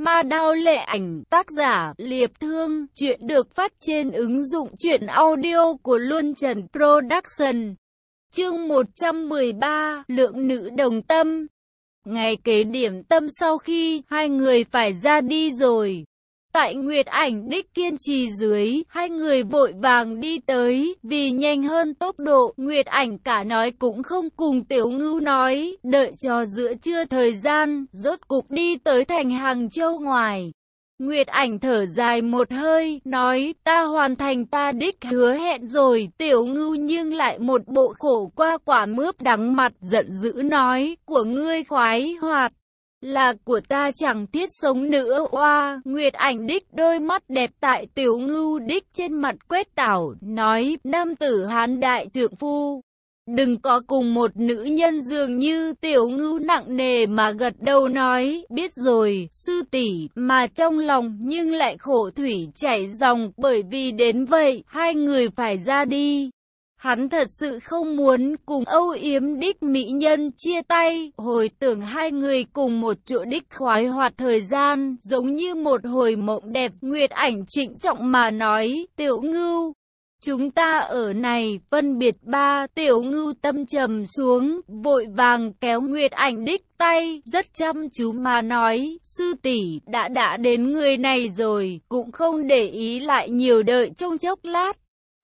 Ma đao lệ ảnh, tác giả, Liệp Thương, chuyện được phát trên ứng dụng truyện audio của Luân Trần Production. Chương 113, Lượng nữ đồng tâm. Ngày kế điểm tâm sau khi hai người phải ra đi rồi. Tại Nguyệt Ảnh đích kiên trì dưới, hai người vội vàng đi tới, vì nhanh hơn tốc độ, Nguyệt Ảnh cả nói cũng không cùng Tiểu Ngưu nói, đợi cho giữa trưa thời gian, rốt cục đi tới thành Hàng Châu ngoài. Nguyệt ảnh thở dài một hơi, nói, ta hoàn thành ta đích hứa hẹn rồi, tiểu ngưu nhưng lại một bộ khổ qua quả mướp đắng mặt, giận dữ nói, của ngươi khoái hoạt là của ta chẳng thiết sống nữa, oa. Nguyệt ảnh đích đôi mắt đẹp tại tiểu ngưu đích trên mặt quét tảo, nói, nam tử hán đại trượng phu, đừng có cùng một nữ nhân dường như tiểu ngưu nặng nề mà gật đầu nói, biết rồi, sư tỷ, mà trong lòng nhưng lại khổ thủy chảy dòng, bởi vì đến vậy, hai người phải ra đi. Hắn thật sự không muốn cùng Âu Yếm đích mỹ nhân chia tay, hồi tưởng hai người cùng một chỗ đích khoái hoạt thời gian, giống như một hồi mộng đẹp, Nguyệt ảnh trịnh trọng mà nói, tiểu ngưu. Chúng ta ở này, phân biệt ba, tiểu ngưu tâm trầm xuống, vội vàng kéo Nguyệt ảnh đích tay, rất chăm chú mà nói, sư tỷ đã đã đến người này rồi, cũng không để ý lại nhiều đợi trong chốc lát.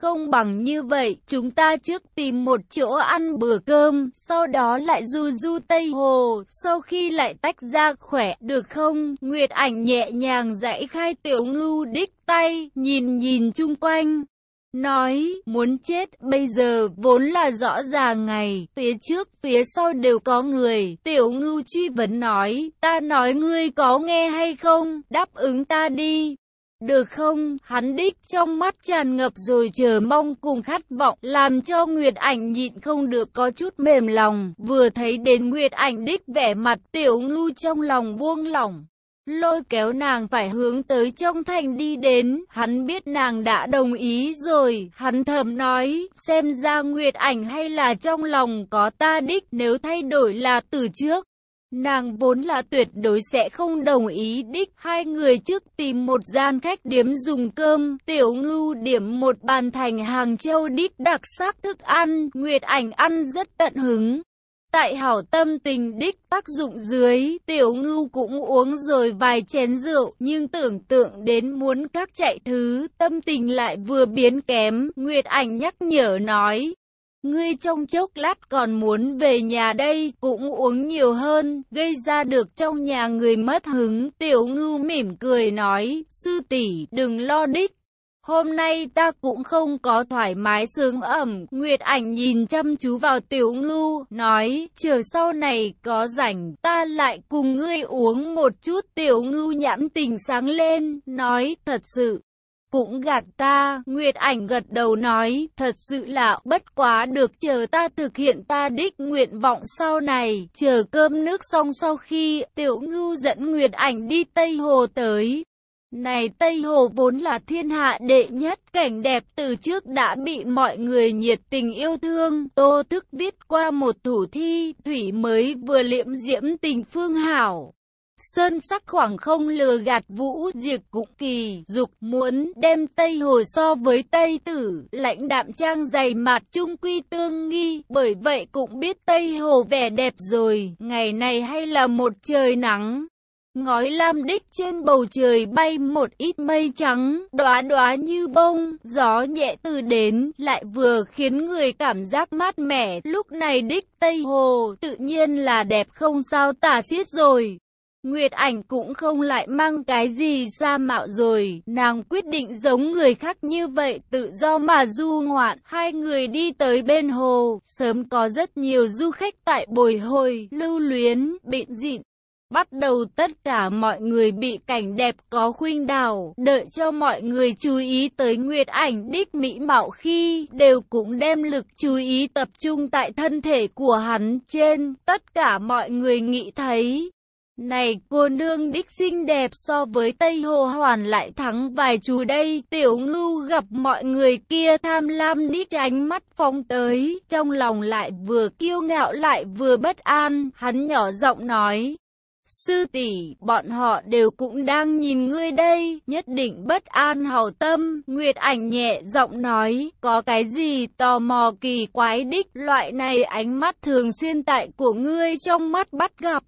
Không bằng như vậy, chúng ta trước tìm một chỗ ăn bữa cơm, sau đó lại du du Tây Hồ, sau khi lại tách ra khỏe, được không? Nguyệt ảnh nhẹ nhàng dãy khai tiểu ngưu đích tay, nhìn nhìn chung quanh. Nói, muốn chết, bây giờ vốn là rõ ràng ngày, phía trước, phía sau đều có người. Tiểu ngưu truy vấn nói, ta nói ngươi có nghe hay không, đáp ứng ta đi. Được không, hắn đích trong mắt tràn ngập rồi chờ mong cùng khát vọng, làm cho Nguyệt ảnh nhịn không được có chút mềm lòng, vừa thấy đến Nguyệt ảnh đích vẻ mặt tiểu ngu trong lòng buông lỏng. Lôi kéo nàng phải hướng tới trong thành đi đến, hắn biết nàng đã đồng ý rồi, hắn thầm nói, xem ra Nguyệt ảnh hay là trong lòng có ta đích nếu thay đổi là từ trước. Nàng vốn là tuyệt đối sẽ không đồng ý đích hai người trước tìm một gian khách điếm dùng cơm, tiểu ngưu điểm một bàn thành hàng châu đích đặc sắc thức ăn, Nguyệt ảnh ăn rất tận hứng. Tại hảo tâm tình đích tác dụng dưới, tiểu ngưu cũng uống rồi vài chén rượu, nhưng tưởng tượng đến muốn các chạy thứ, tâm tình lại vừa biến kém, Nguyệt ảnh nhắc nhở nói, Ngươi trong chốc lát còn muốn về nhà đây, cũng uống nhiều hơn, gây ra được trong nhà người mất hứng. Tiểu ngưu mỉm cười nói, sư tỷ đừng lo đích. Hôm nay ta cũng không có thoải mái sướng ẩm, Nguyệt ảnh nhìn chăm chú vào tiểu ngưu, nói, chờ sau này có rảnh, ta lại cùng ngươi uống một chút, tiểu ngưu nhãn tình sáng lên, nói, thật sự, cũng gạt ta, Nguyệt ảnh gật đầu nói, thật sự là bất quá được chờ ta thực hiện ta đích nguyện vọng sau này, chờ cơm nước xong sau khi tiểu ngưu dẫn Nguyệt ảnh đi Tây Hồ tới. Này Tây Hồ vốn là thiên hạ đệ nhất, cảnh đẹp từ trước đã bị mọi người nhiệt tình yêu thương, tô thức viết qua một thủ thi, thủy mới vừa liễm diễm tình phương hảo. Sơn sắc khoảng không lừa gạt Vũ diệt cũng kỳ, dục muốn đem Tây Hồ so với Tây Tử, lãnh đạm trang dày mặt trung quy tương nghi, bởi vậy cũng biết Tây Hồ vẻ đẹp rồi, ngày này hay là một trời nắng. Ngói lam đích trên bầu trời bay một ít mây trắng, đóa đóa như bông, gió nhẹ từ đến, lại vừa khiến người cảm giác mát mẻ. Lúc này đích Tây Hồ tự nhiên là đẹp không sao tả xiết rồi. Nguyệt ảnh cũng không lại mang cái gì ra mạo rồi, nàng quyết định giống người khác như vậy, tự do mà du ngoạn. Hai người đi tới bên hồ, sớm có rất nhiều du khách tại bồi hồi, lưu luyến, bịn dịn. Bắt đầu tất cả mọi người bị cảnh đẹp có khuynh đảo, đợi cho mọi người chú ý tới Nguyệt ảnh đích mỹ mạo khi đều cũng đem lực chú ý tập trung tại thân thể của hắn trên, tất cả mọi người nghĩ thấy, này cô nương đích xinh đẹp so với Tây Hồ Hoàn lại thắng vài chú đây. Tiểu ngưu gặp mọi người kia tham lam đích ánh mắt phóng tới. Trong lòng lại vừa kiêu ngạo lại vừa bất an. Hắn nhỏ giọng nói. sư tỷ, bọn họ đều cũng đang nhìn ngươi đây, nhất định bất an hảo tâm, Nguyệt ảnh nhẹ giọng nói, có cái gì tò mò kỳ quái đích, loại này ánh mắt thường xuyên tại của ngươi trong mắt bắt gặp.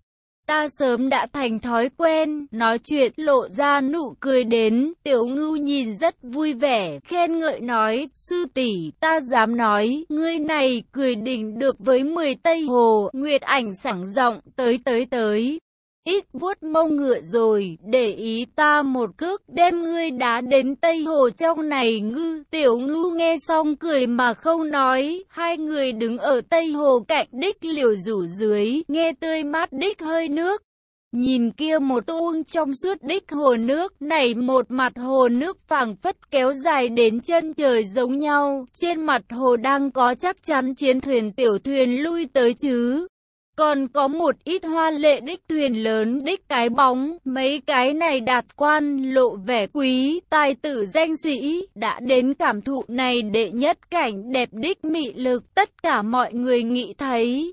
Ta sớm đã thành thói quen, nói chuyện lộ ra nụ cười đến, tiểu ngưu nhìn rất vui vẻ, khen ngợi nói, sư tỷ ta dám nói, ngươi này cười đỉnh được với 10 Tây Hồ, Nguyệt ảnh sảng giọng tới tới tới. Ít vuốt mông ngựa rồi, để ý ta một cước đem ngươi đá đến Tây Hồ trong này ngư. Tiểu ngư nghe xong cười mà không nói, hai người đứng ở Tây Hồ cạnh đích liều rủ dưới, nghe tươi mát đích hơi nước. Nhìn kia một tuông trong suốt đích hồ nước, này một mặt hồ nước phẳng phất kéo dài đến chân trời giống nhau, trên mặt hồ đang có chắc chắn chiến thuyền tiểu thuyền lui tới chứ. Còn có một ít hoa lệ đích thuyền lớn đích cái bóng, mấy cái này đạt quan lộ vẻ quý, tài tử danh sĩ, đã đến cảm thụ này đệ nhất cảnh đẹp đích mị lực, tất cả mọi người nghĩ thấy.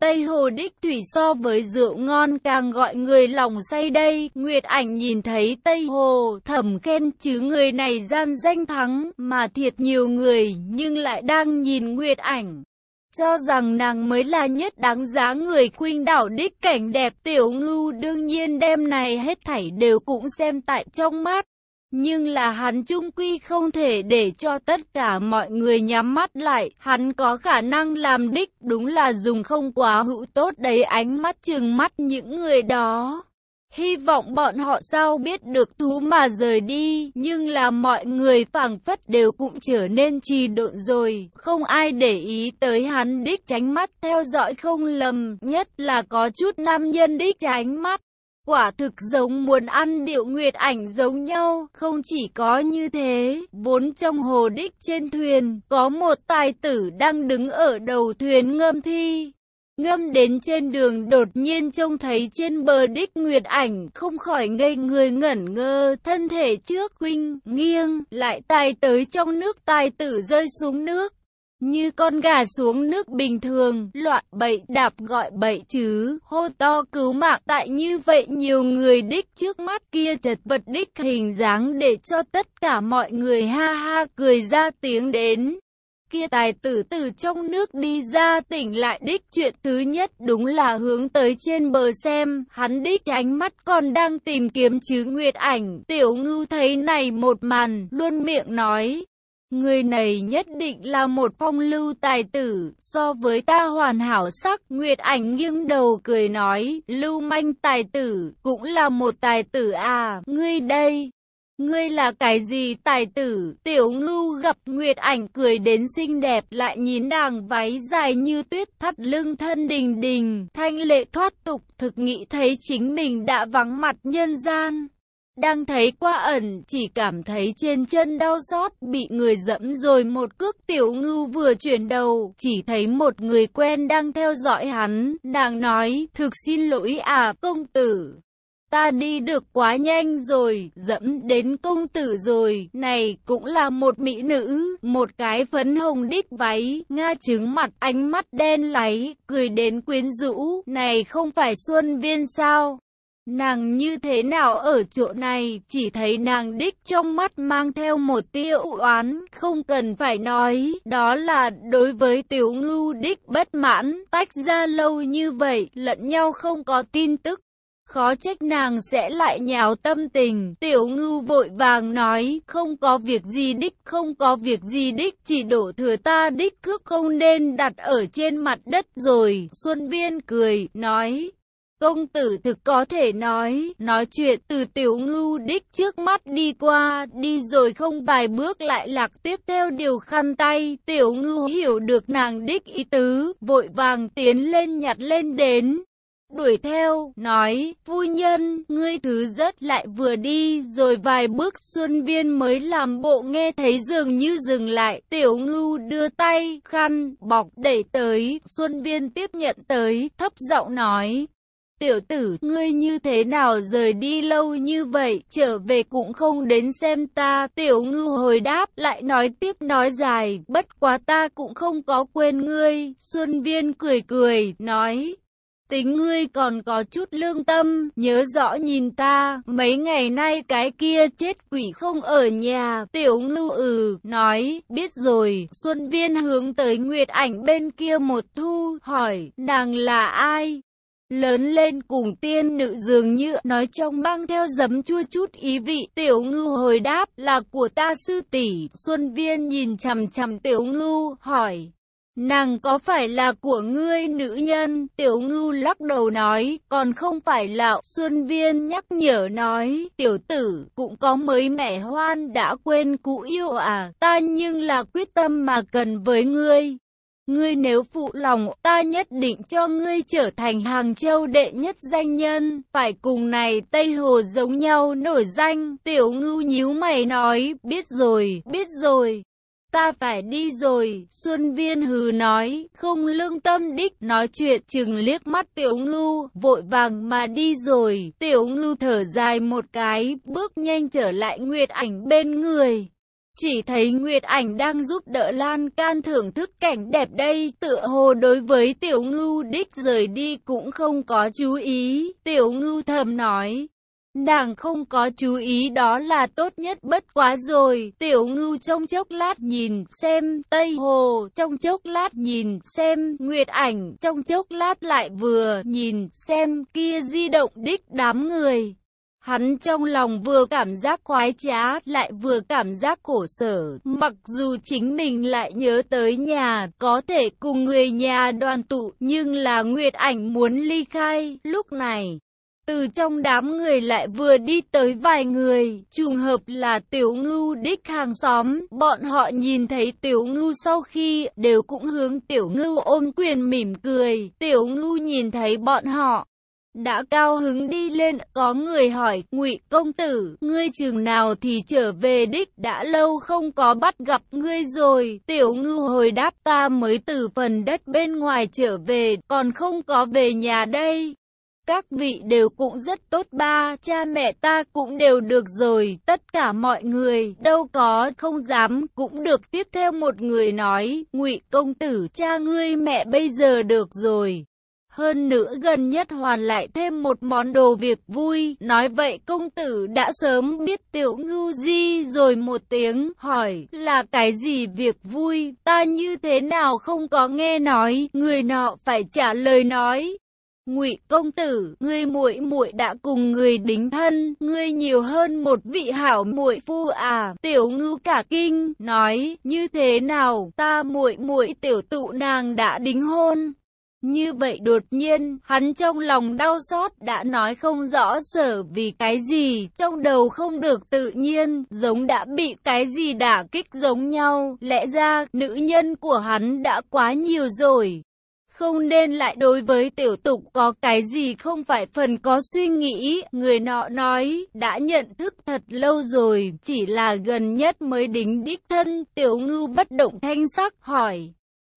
Tây Hồ đích thủy so với rượu ngon càng gọi người lòng say đây, Nguyệt ảnh nhìn thấy Tây Hồ, thầm khen chứ người này gian danh thắng, mà thiệt nhiều người, nhưng lại đang nhìn Nguyệt ảnh cho rằng nàng mới là nhất đáng giá người khuynh đảo đích cảnh đẹp tiểu ngưu đương nhiên đêm này hết thảy đều cũng xem tại trong mắt. Nhưng là hắn trung quy không thể để cho tất cả mọi người nhắm mắt lại, hắn có khả năng làm đích đúng là dùng không quá hữu tốt đấy ánh mắt chừng mắt những người đó. Hy vọng bọn họ sao biết được thú mà rời đi, nhưng là mọi người phảng phất đều cũng trở nên trì độn rồi, không ai để ý tới hắn đích tránh mắt theo dõi không lầm, nhất là có chút nam nhân đích tránh mắt. Quả thực giống muốn ăn điệu nguyệt ảnh giống nhau, không chỉ có như thế, vốn trong hồ đích trên thuyền, có một tài tử đang đứng ở đầu thuyền ngâm thi. Ngâm đến trên đường đột nhiên trông thấy trên bờ đích nguyệt ảnh không khỏi ngây người ngẩn ngơ, thân thể trước huynh, nghiêng, lại tài tới trong nước tài tử rơi xuống nước. Như con gà xuống nước bình thường, loạn bậy đạp gọi bậy chứ, hô to cứu mạng tại như vậy nhiều người đích trước mắt kia chật vật đích hình dáng để cho tất cả mọi người ha ha cười ra tiếng đến kia tài tử từ trong nước đi ra tỉnh lại đích chuyện thứ nhất đúng là hướng tới trên bờ xem, hắn đích ánh mắt còn đang tìm kiếm chứ nguyệt ảnh, tiểu ngưu thấy này một màn, luôn miệng nói. Người này nhất định là một phong lưu tài tử, so với ta hoàn hảo sắc, Nguyệt ảnh nghiêng đầu cười nói, lưu manh tài tử, cũng là một tài tử à, ngươi đây. Ngươi là cái gì tài tử, tiểu ngưu gặp Nguyệt ảnh cười đến xinh đẹp lại nhìn nàng váy dài như tuyết thắt lưng thân đình đình, thanh lệ thoát tục thực nghĩ thấy chính mình đã vắng mặt nhân gian. Đang thấy qua ẩn, chỉ cảm thấy trên chân đau xót, bị người dẫm rồi một cước tiểu ngưu vừa chuyển đầu, chỉ thấy một người quen đang theo dõi hắn, đang nói, thực xin lỗi à, công tử. Ta đi được quá nhanh rồi, dẫm đến công tử rồi, này cũng là một mỹ nữ, một cái phấn hồng đích váy, nga trứng mặt ánh mắt đen láy, cười đến quyến rũ, này không phải Xuân Viên sao? Nàng như thế nào ở chỗ này, chỉ thấy nàng đích trong mắt mang theo một tia oán, không cần phải nói, đó là đối với tiểu ngưu đích bất mãn, tách ra lâu như vậy, lẫn nhau không có tin tức. Khó trách nàng sẽ lại nhào tâm tình, tiểu ngưu vội vàng nói, không có việc gì đích, không có việc gì đích, chỉ đổ thừa ta đích cước không nên đặt ở trên mặt đất rồi. Xuân Viên cười, nói, công tử thực có thể nói, nói chuyện từ tiểu ngưu đích trước mắt đi qua, đi rồi không vài bước lại lạc tiếp theo điều khăn tay, tiểu ngưu hiểu được nàng đích ý tứ, vội vàng tiến lên nhặt lên đến đuổi theo, nói, phu nhân, ngươi thứ rất lại vừa đi, rồi vài bước xuân viên mới làm bộ nghe thấy dường như dừng lại, tiểu ngưu đưa tay, khăn, bọc, đẩy tới, xuân viên tiếp nhận tới, thấp giọng nói. Tiểu tử, ngươi như thế nào rời đi lâu như vậy, trở về cũng không đến xem ta, tiểu ngư hồi đáp, lại nói tiếp nói dài, bất quá ta cũng không có quên ngươi, Xuân Viên cười cười, nói, tính ngươi còn có chút lương tâm, nhớ rõ nhìn ta, mấy ngày nay cái kia chết quỷ không ở nhà, tiểu ngưu ừ, nói, biết rồi, Xuân Viên hướng tới Nguyệt ảnh bên kia một thu, hỏi, nàng là ai? lớn lên cùng tiên nữ dường như nói trong mang theo giấm chua chút ý vị. Tiểu ngưu hồi đáp là của ta sư tỷ. Xuân viên nhìn chằm chằm tiểu ngưu hỏi. Nàng có phải là của ngươi nữ nhân? Tiểu ngưu lắc đầu nói, còn không phải là Xuân Viên nhắc nhở nói, tiểu tử, cũng có mới mẹ hoan đã quên cũ yêu à, ta nhưng là quyết tâm mà cần với ngươi. Ngươi nếu phụ lòng, ta nhất định cho ngươi trở thành Hàng Châu đệ nhất danh nhân, phải cùng này Tây Hồ giống nhau nổi danh. Tiểu ngưu nhíu mày nói, biết rồi, biết rồi. Ta phải đi rồi, Xuân Viên hừ nói, không lương tâm đích, nói chuyện chừng liếc mắt tiểu ngưu, vội vàng mà đi rồi, tiểu ngưu thở dài một cái, bước nhanh trở lại Nguyệt ảnh bên người. Chỉ thấy Nguyệt Ảnh đang giúp đỡ Lan Can thưởng thức cảnh đẹp đây, tựa hồ đối với Tiểu Ngưu đích rời đi cũng không có chú ý. Tiểu Ngưu thầm nói, nàng không có chú ý đó là tốt nhất bất quá rồi. Tiểu Ngưu trong chốc lát nhìn xem Tây Hồ, trong chốc lát nhìn xem Nguyệt Ảnh, trong chốc lát lại vừa nhìn xem kia di động đích đám người. Hắn trong lòng vừa cảm giác khoái trá, lại vừa cảm giác khổ sở, mặc dù chính mình lại nhớ tới nhà, có thể cùng người nhà đoàn tụ, nhưng là Nguyệt Ảnh muốn ly khai, lúc này. Từ trong đám người lại vừa đi tới vài người, trùng hợp là tiểu ngưu đích hàng xóm, bọn họ nhìn thấy tiểu ngưu sau khi đều cũng hướng tiểu ngưu ôm quyền mỉm cười, tiểu ngưu nhìn thấy bọn họ, đã cao hứng đi lên, có người hỏi, ngụy công tử, ngươi chừng nào thì trở về đích, đã lâu không có bắt gặp ngươi rồi, tiểu ngư hồi đáp ta mới từ phần đất bên ngoài trở về, còn không có về nhà đây. Các vị đều cũng rất tốt ba, cha mẹ ta cũng đều được rồi, tất cả mọi người, đâu có, không dám, cũng được tiếp theo một người nói, ngụy công tử, cha ngươi mẹ bây giờ được rồi. Hơn nữa gần nhất hoàn lại thêm một món đồ việc vui, nói vậy công tử đã sớm biết tiểu ngưu di rồi một tiếng, hỏi là cái gì việc vui, ta như thế nào không có nghe nói, người nọ phải trả lời nói. Ngụy công tử, ngươi muội muội đã cùng người đính thân, ngươi nhiều hơn một vị hảo muội phu à? Tiểu Ngưu cả kinh, nói, như thế nào, ta muội muội tiểu tụ nàng đã đính hôn. Như vậy đột nhiên, hắn trong lòng đau xót đã nói không rõ sở vì cái gì, trong đầu không được tự nhiên, giống đã bị cái gì đả kích giống nhau, lẽ ra, nữ nhân của hắn đã quá nhiều rồi. Không nên lại đối với tiểu tục có cái gì không phải phần có suy nghĩ, người nọ nói, đã nhận thức thật lâu rồi, chỉ là gần nhất mới đính đích thân, tiểu ngưu bất động thanh sắc hỏi.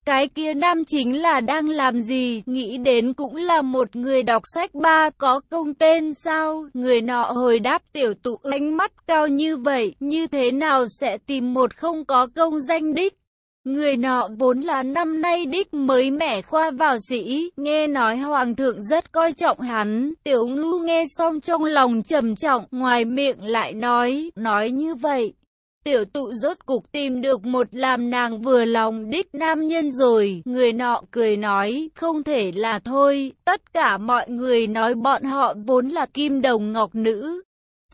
Cái kia nam chính là đang làm gì, nghĩ đến cũng là một người đọc sách ba, có công tên sao, người nọ hồi đáp tiểu tụ ánh mắt cao như vậy, như thế nào sẽ tìm một không có công danh đích. Người nọ vốn là năm nay đích mới mẻ khoa vào sĩ, nghe nói hoàng thượng rất coi trọng hắn, tiểu ngưu nghe xong trong lòng trầm trọng, ngoài miệng lại nói, nói như vậy, Tiểu tụ rốt cục tìm được một làm nàng vừa lòng đích nam nhân rồi, người nọ cười nói, không thể là thôi, tất cả mọi người nói bọn họ vốn là kim đồng ngọc nữ.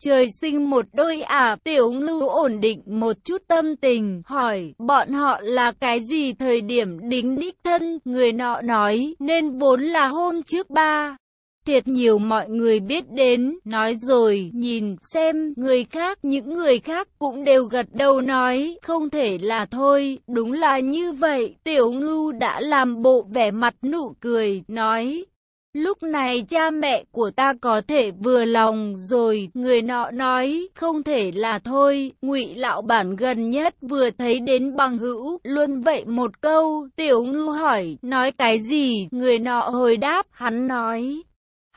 Trời sinh một đôi à, tiểu ngưu ổn định một chút tâm tình, hỏi, bọn họ là cái gì thời điểm đính đích thân, người nọ nói, nên vốn là hôm trước ba. Thiệt nhiều mọi người biết đến, nói rồi, nhìn, xem, người khác, những người khác cũng đều gật đầu nói, không thể là thôi, đúng là như vậy, tiểu ngưu đã làm bộ vẻ mặt nụ cười, nói. Lúc này cha mẹ của ta có thể vừa lòng rồi, người nọ nói, không thể là thôi, ngụy lão bản gần nhất vừa thấy đến bằng hữu, luôn vậy một câu, tiểu ngư hỏi, nói cái gì, người nọ hồi đáp, hắn nói,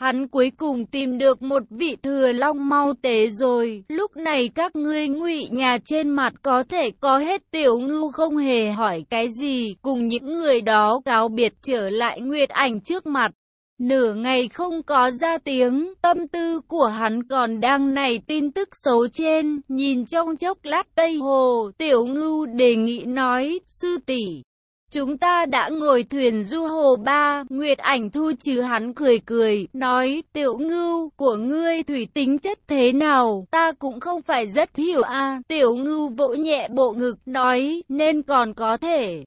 Hắn cuối cùng tìm được một vị thừa long mau tế rồi, lúc này các ngươi ngụy nhà trên mặt có thể có hết tiểu ngưu không hề hỏi cái gì, cùng những người đó cáo biệt trở lại Nguyệt ảnh trước mặt. Nửa ngày không có ra tiếng, tâm tư của hắn còn đang này tin tức xấu trên, nhìn trong chốc lát Tây Hồ, Tiểu Ngưu đề nghị nói, sư tỷ Chúng ta đã ngồi thuyền du hồ ba, Nguyệt ảnh thu trừ hắn cười cười, nói, tiểu ngưu, của ngươi thủy tính chất thế nào, ta cũng không phải rất hiểu a. Tiểu ngưu vỗ nhẹ bộ ngực, nói, nên còn có thể.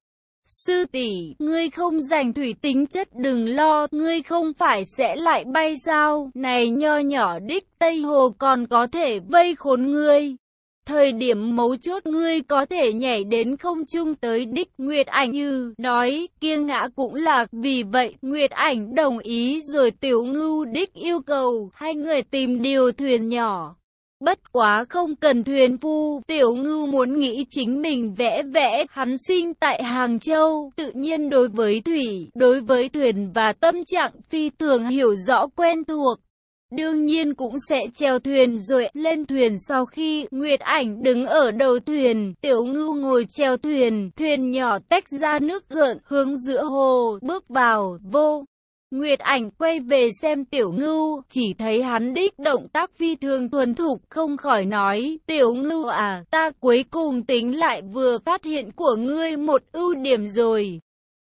Sư tỷ, ngươi không dành thủy tính chất đừng lo, ngươi không phải sẽ lại bay sao, này nho nhỏ đích Tây Hồ còn có thể vây khốn ngươi. Thời điểm mấu chốt ngươi có thể nhảy đến không trung tới đích Nguyệt Ảnh như nói kia ngã cũng là vì vậy Nguyệt Ảnh đồng ý rồi tiểu ngưu đích yêu cầu hai người tìm điều thuyền nhỏ. Bất quá không cần thuyền phu, tiểu ngư muốn nghĩ chính mình vẽ vẽ, hắn sinh tại Hàng Châu, tự nhiên đối với thủy, đối với thuyền và tâm trạng phi thường hiểu rõ quen thuộc. Đương nhiên cũng sẽ treo thuyền rồi lên thuyền sau khi Nguyệt Ảnh đứng ở đầu thuyền, Tiểu Ngưu ngồi treo thuyền, thuyền nhỏ tách ra nước gợn hướng giữa hồ, bước vào, vô. Nguyệt Ảnh quay về xem Tiểu Ngưu, chỉ thấy hắn đích động tác phi thường thuần thục, không khỏi nói, Tiểu Ngưu à, ta cuối cùng tính lại vừa phát hiện của ngươi một ưu điểm rồi.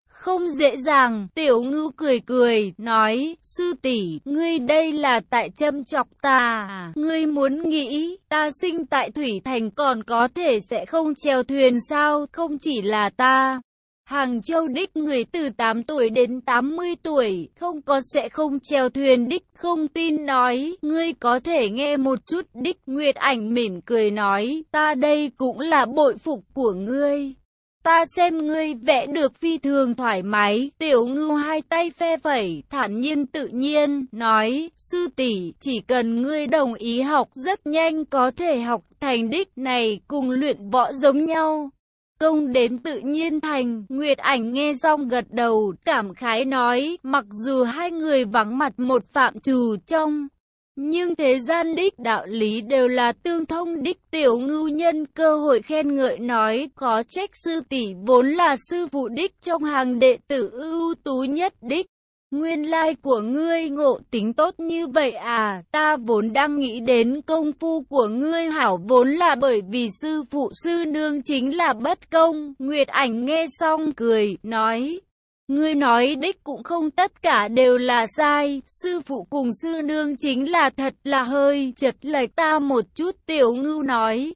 Không dễ dàng, tiểu ngưu cười cười, nói, sư tỷ, ngươi đây là tại châm chọc ta, à? ngươi muốn nghĩ, ta sinh tại Thủy Thành còn có thể sẽ không treo thuyền sao, không chỉ là ta. Hàng châu đích người từ 8 tuổi đến 80 tuổi, không có sẽ không treo thuyền đích, không tin nói, ngươi có thể nghe một chút đích, Nguyệt ảnh mỉm cười nói, ta đây cũng là bội phục của ngươi. Ta xem ngươi vẽ được phi thường thoải mái, tiểu ngưu hai tay phe phẩy, thản nhiên tự nhiên, nói, sư tỷ chỉ cần ngươi đồng ý học rất nhanh có thể học thành đích này cùng luyện võ giống nhau. Công đến tự nhiên thành, Nguyệt ảnh nghe xong gật đầu, cảm khái nói, mặc dù hai người vắng mặt một phạm trù trong nhưng thế gian đích đạo lý đều là tương thông đích tiểu ngưu nhân cơ hội khen ngợi nói có trách sư tỷ vốn là sư phụ đích trong hàng đệ tử ưu tú nhất đích. Nguyên lai của ngươi ngộ tính tốt như vậy à, ta vốn đang nghĩ đến công phu của ngươi hảo vốn là bởi vì sư phụ sư nương chính là bất công. Nguyệt ảnh nghe xong cười, nói, Ngươi nói đích cũng không tất cả đều là sai, sư phụ cùng sư nương chính là thật là hơi chật lệch ta một chút tiểu ngưu nói.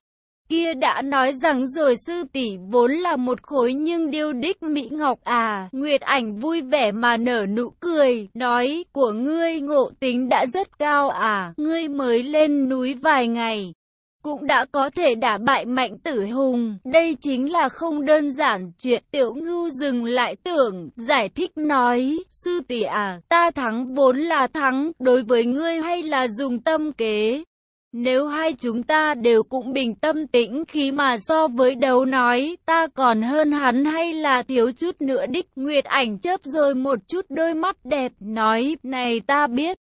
Kia đã nói rằng rồi sư tỷ vốn là một khối nhưng điêu đích Mỹ Ngọc à, Nguyệt ảnh vui vẻ mà nở nụ cười, nói của ngươi ngộ tính đã rất cao à, ngươi mới lên núi vài ngày, cũng đã có thể đả bại mạnh tử hùng. Đây chính là không đơn giản chuyện tiểu ngưu dừng lại tưởng, giải thích nói, sư tỷ à, ta thắng vốn là thắng, đối với ngươi hay là dùng tâm kế. Nếu hai chúng ta đều cũng bình tâm tĩnh khi mà so với đấu nói, ta còn hơn hắn hay là thiếu chút nữa đích, Nguyệt ảnh chớp rồi một chút đôi mắt đẹp, nói, này ta biết.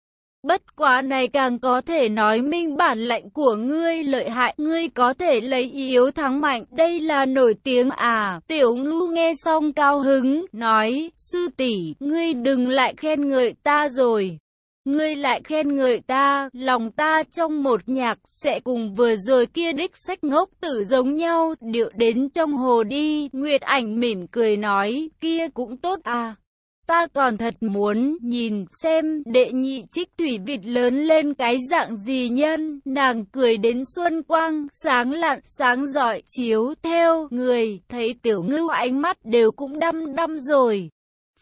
Bất quá này càng có thể nói minh bản lệnh của ngươi lợi hại, ngươi có thể lấy yếu thắng mạnh, đây là nổi tiếng à. Tiểu ngưu nghe xong cao hứng, nói, sư tỷ ngươi đừng lại khen ngợi ta rồi. Ngươi lại khen người ta, lòng ta trong một nhạc sẽ cùng vừa rồi kia đích sách ngốc tử giống nhau, điệu đến trong hồ đi. Nguyệt ảnh mỉm cười nói, kia cũng tốt à. Ta còn thật muốn nhìn xem đệ nhị trích thủy vịt lớn lên cái dạng gì nhân. Nàng cười đến xuân quang, sáng lặn, sáng giỏi, chiếu theo người, thấy tiểu ngưu ánh mắt đều cũng đăm đăm rồi.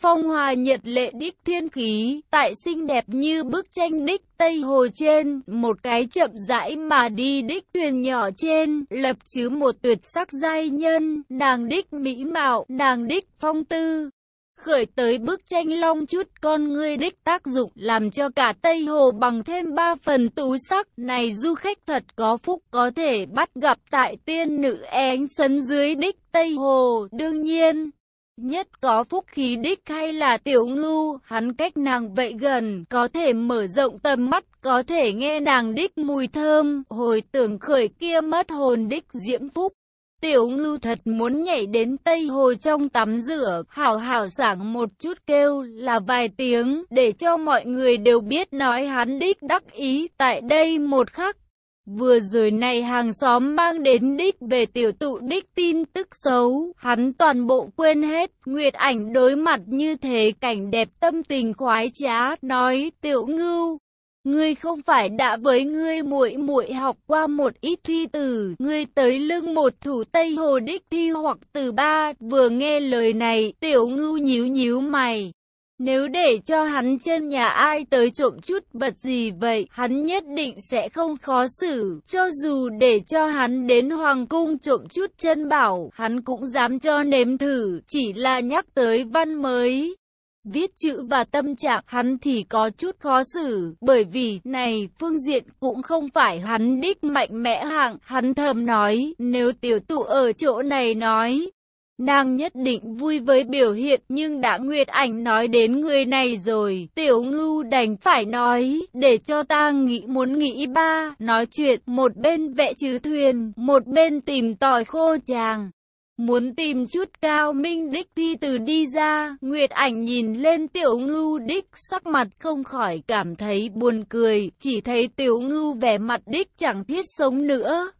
Phong hòa nhiệt lệ đích thiên khí, tại xinh đẹp như bức tranh đích Tây Hồ trên, một cái chậm rãi mà đi đích thuyền nhỏ trên, lập chứ một tuyệt sắc giai nhân, nàng đích mỹ mạo, nàng đích phong tư, khởi tới bức tranh long chút con ngươi đích tác dụng làm cho cả Tây Hồ bằng thêm ba phần tú sắc. Này du khách thật có phúc có thể bắt gặp tại tiên nữ ánh sấn dưới đích Tây Hồ. Đương nhiên, nhất có phúc khí đích hay là tiểu ngưu, hắn cách nàng vậy gần, có thể mở rộng tầm mắt, có thể nghe nàng đích mùi thơm, hồi tưởng khởi kia mất hồn đích diễm phúc. Tiểu ngưu thật muốn nhảy đến Tây Hồ trong tắm rửa, hảo hảo sảng một chút kêu là vài tiếng, để cho mọi người đều biết nói hắn đích đắc ý tại đây một khắc. Vừa rồi này hàng xóm mang đến đích về tiểu tụ đích tin tức xấu, hắn toàn bộ quên hết, Nguyệt ảnh đối mặt như thế cảnh đẹp tâm tình khoái trá, nói tiểu ngưu. Ngươi không phải đã với ngươi muội muội học qua một ít thi từ, ngươi tới lưng một thủ Tây Hồ đích thi hoặc từ ba, vừa nghe lời này, tiểu ngưu nhíu nhíu mày. Nếu để cho hắn trên nhà ai tới trộm chút vật gì vậy, hắn nhất định sẽ không khó xử. Cho dù để cho hắn đến hoàng cung trộm chút chân bảo, hắn cũng dám cho nếm thử, chỉ là nhắc tới văn mới. Viết chữ và tâm trạng hắn thì có chút khó xử, bởi vì này phương diện cũng không phải hắn đích mạnh mẽ hạng, hắn thầm nói, nếu tiểu tụ ở chỗ này nói, Nàng nhất định vui với biểu hiện nhưng đã Nguyệt Ảnh nói đến người này rồi, tiểu ngưu đành phải nói, để cho ta nghĩ muốn nghĩ ba, nói chuyện, một bên vẽ chứ thuyền, một bên tìm tỏi khô chàng. Muốn tìm chút cao minh đích thi từ đi ra, Nguyệt Ảnh nhìn lên tiểu ngưu đích sắc mặt không khỏi cảm thấy buồn cười, chỉ thấy tiểu ngưu vẻ mặt đích chẳng thiết sống nữa.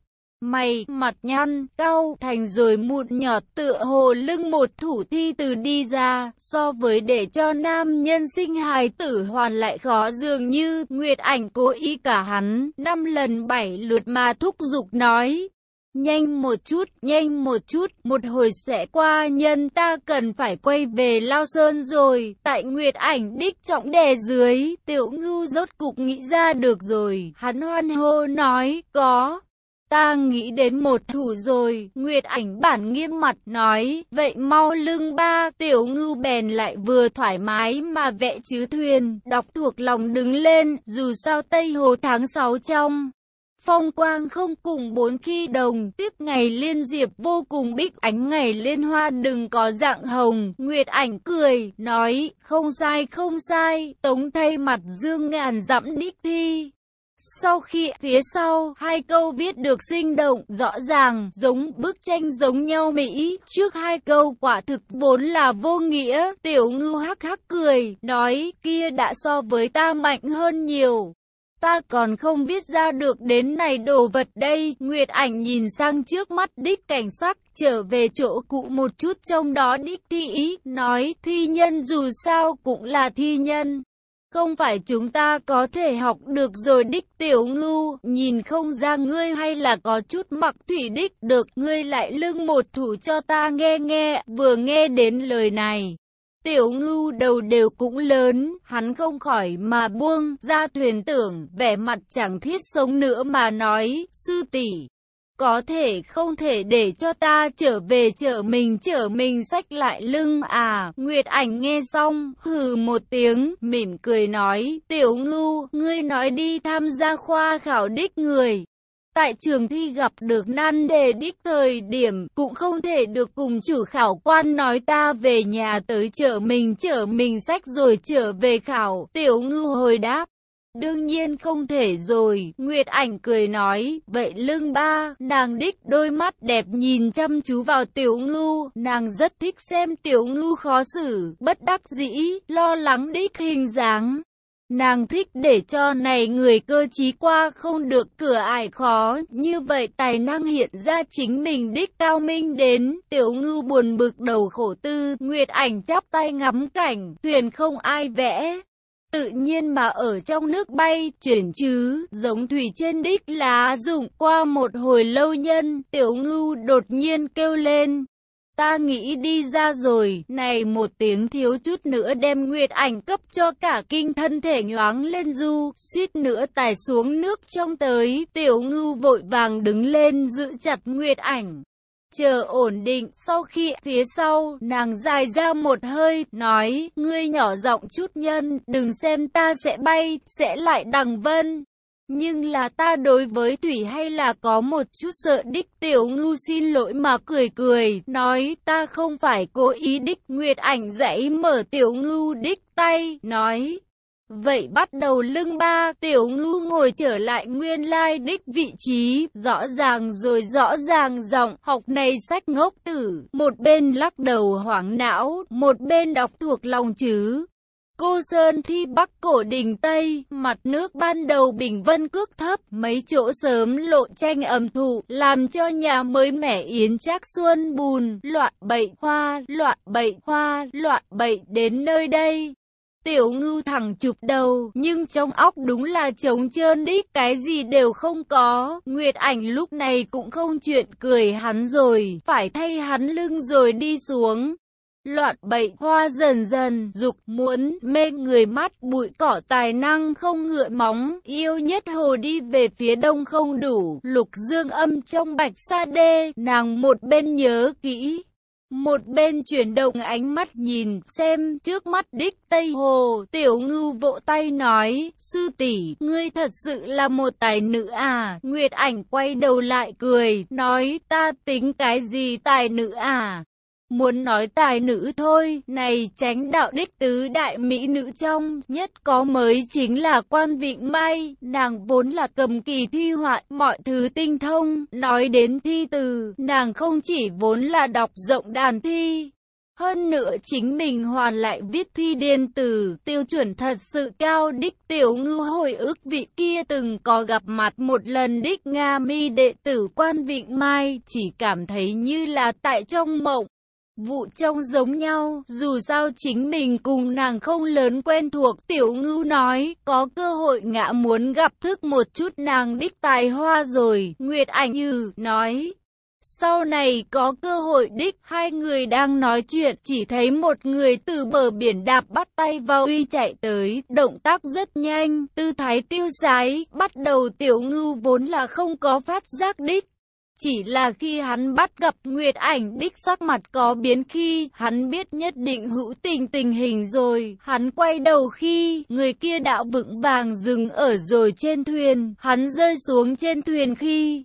Mày, mặt nhăn, cau, thành rồi mụn nhọt tựa hồ lưng một thủ thi từ đi ra, so với để cho nam nhân sinh hài tử hoàn lại khó dường như, Nguyệt ảnh cố ý cả hắn, năm lần bảy lượt mà thúc giục nói. Nhanh một chút, nhanh một chút, một hồi sẽ qua nhân ta cần phải quay về Lao Sơn rồi, tại Nguyệt ảnh đích trọng đè dưới, tiểu ngưu rốt cục nghĩ ra được rồi, hắn hoan hô nói, có. Ta nghĩ đến một thủ rồi, Nguyệt ảnh bản nghiêm mặt nói, vậy mau lưng ba, tiểu ngưu bèn lại vừa thoải mái mà vẽ chứ thuyền, đọc thuộc lòng đứng lên, dù sao Tây Hồ tháng 6 trong. Phong quang không cùng bốn khi đồng, tiếp ngày liên diệp vô cùng bích ánh ngày liên hoa đừng có dạng hồng, Nguyệt ảnh cười, nói, không sai không sai, tống thay mặt dương ngàn dặm đích thi. Sau khi phía sau hai câu viết được sinh động, rõ ràng, giống bức tranh giống nhau Mỹ, trước hai câu quả thực vốn là vô nghĩa, tiểu ngư hắc hắc cười, nói kia đã so với ta mạnh hơn nhiều. Ta còn không viết ra được đến này đồ vật đây, Nguyệt ảnh nhìn sang trước mắt đích cảnh sắc, trở về chỗ cụ một chút trong đó đích thi ý, nói thi nhân dù sao cũng là thi nhân. Không phải chúng ta có thể học được rồi đích tiểu ngưu, nhìn không ra ngươi hay là có chút mặc thủy đích được, ngươi lại lưng một thủ cho ta nghe nghe, vừa nghe đến lời này. Tiểu ngưu đầu đều cũng lớn, hắn không khỏi mà buông ra thuyền tưởng, vẻ mặt chẳng thiết sống nữa mà nói, sư tỷ có thể không thể để cho ta trở về chở mình chở mình sách lại lưng à. Nguyệt ảnh nghe xong, hừ một tiếng, mỉm cười nói, tiểu ngưu, ngươi nói đi tham gia khoa khảo đích người. Tại trường thi gặp được nan đề đích thời điểm, cũng không thể được cùng chủ khảo quan nói ta về nhà tới chở mình chở mình sách rồi trở về khảo. Tiểu ngưu hồi đáp. Đương nhiên không thể rồi, Nguyệt ảnh cười nói, vậy lưng ba, nàng đích đôi mắt đẹp nhìn chăm chú vào tiểu ngưu, nàng rất thích xem tiểu ngưu khó xử, bất đắc dĩ, lo lắng đích hình dáng. Nàng thích để cho này người cơ trí qua không được cửa ải khó, như vậy tài năng hiện ra chính mình đích cao minh đến, tiểu ngưu buồn bực đầu khổ tư, Nguyệt ảnh chắp tay ngắm cảnh, thuyền không ai vẽ tự nhiên mà ở trong nước bay, chuyển chứ, giống thủy trên đích lá dụng. Qua một hồi lâu nhân, tiểu ngưu đột nhiên kêu lên. Ta nghĩ đi ra rồi, này một tiếng thiếu chút nữa đem nguyệt ảnh cấp cho cả kinh thân thể nhoáng lên du, suýt nữa tài xuống nước trong tới, tiểu ngưu vội vàng đứng lên giữ chặt nguyệt ảnh. Chờ ổn định, sau khi phía sau, nàng dài ra một hơi, nói, ngươi nhỏ giọng chút nhân, đừng xem ta sẽ bay, sẽ lại đằng vân. Nhưng là ta đối với Thủy hay là có một chút sợ đích tiểu ngưu xin lỗi mà cười cười, nói ta không phải cố ý đích Nguyệt ảnh dãy mở tiểu ngưu đích tay, nói. Vậy bắt đầu lưng ba, tiểu ngưu ngồi trở lại nguyên lai đích vị trí, rõ ràng rồi rõ ràng giọng, học này sách ngốc tử, một bên lắc đầu hoảng não, một bên đọc thuộc lòng chứ. Cô Sơn thi Bắc cổ đình Tây, mặt nước ban đầu bình vân cước thấp, mấy chỗ sớm lộ tranh ẩm thụ, làm cho nhà mới mẻ yến chắc xuân bùn, loạn bậy hoa, loạn bậy hoa, loạn bậy đến nơi đây. Tiểu ngưu thẳng chụp đầu, nhưng trong óc đúng là trống trơn đích, cái gì đều không có. Nguyệt ảnh lúc này cũng không chuyện cười hắn rồi, phải thay hắn lưng rồi đi xuống. Loạn bậy, hoa dần dần, dục muốn, mê người mắt, bụi cỏ tài năng không ngựa móng, yêu nhất hồ đi về phía đông không đủ, lục dương âm trong bạch sa đê, nàng một bên nhớ kỹ. Một bên chuyển động ánh mắt nhìn xem trước mắt đích Tây Hồ, tiểu ngưu vỗ tay nói, sư tỷ ngươi thật sự là một tài nữ à, Nguyệt ảnh quay đầu lại cười, nói ta tính cái gì tài nữ à. Muốn nói tài nữ thôi, này tránh đạo đích tứ đại mỹ nữ trong, nhất có mới chính là quan vịnh mai, nàng vốn là cầm kỳ thi họa, mọi thứ tinh thông, nói đến thi từ, nàng không chỉ vốn là đọc rộng đàn thi. Hơn nữa chính mình hoàn lại viết thi điên từ, tiêu chuẩn thật sự cao đích tiểu ngư hồi ức vị kia từng có gặp mặt một lần đích Nga mi đệ tử quan vịnh mai, chỉ cảm thấy như là tại trong mộng vụ trông giống nhau, dù sao chính mình cùng nàng không lớn quen thuộc. Tiểu ngưu nói, có cơ hội ngã muốn gặp thức một chút nàng đích tài hoa rồi. Nguyệt ảnh như, nói. Sau này có cơ hội đích, hai người đang nói chuyện, chỉ thấy một người từ bờ biển đạp bắt tay vào uy chạy tới, động tác rất nhanh, tư thái tiêu sái, bắt đầu tiểu ngưu vốn là không có phát giác đích. Chỉ là khi hắn bắt gặp Nguyệt ảnh đích sắc mặt có biến khi hắn biết nhất định hữu tình tình hình rồi. Hắn quay đầu khi người kia đã vững vàng dừng ở rồi trên thuyền. Hắn rơi xuống trên thuyền khi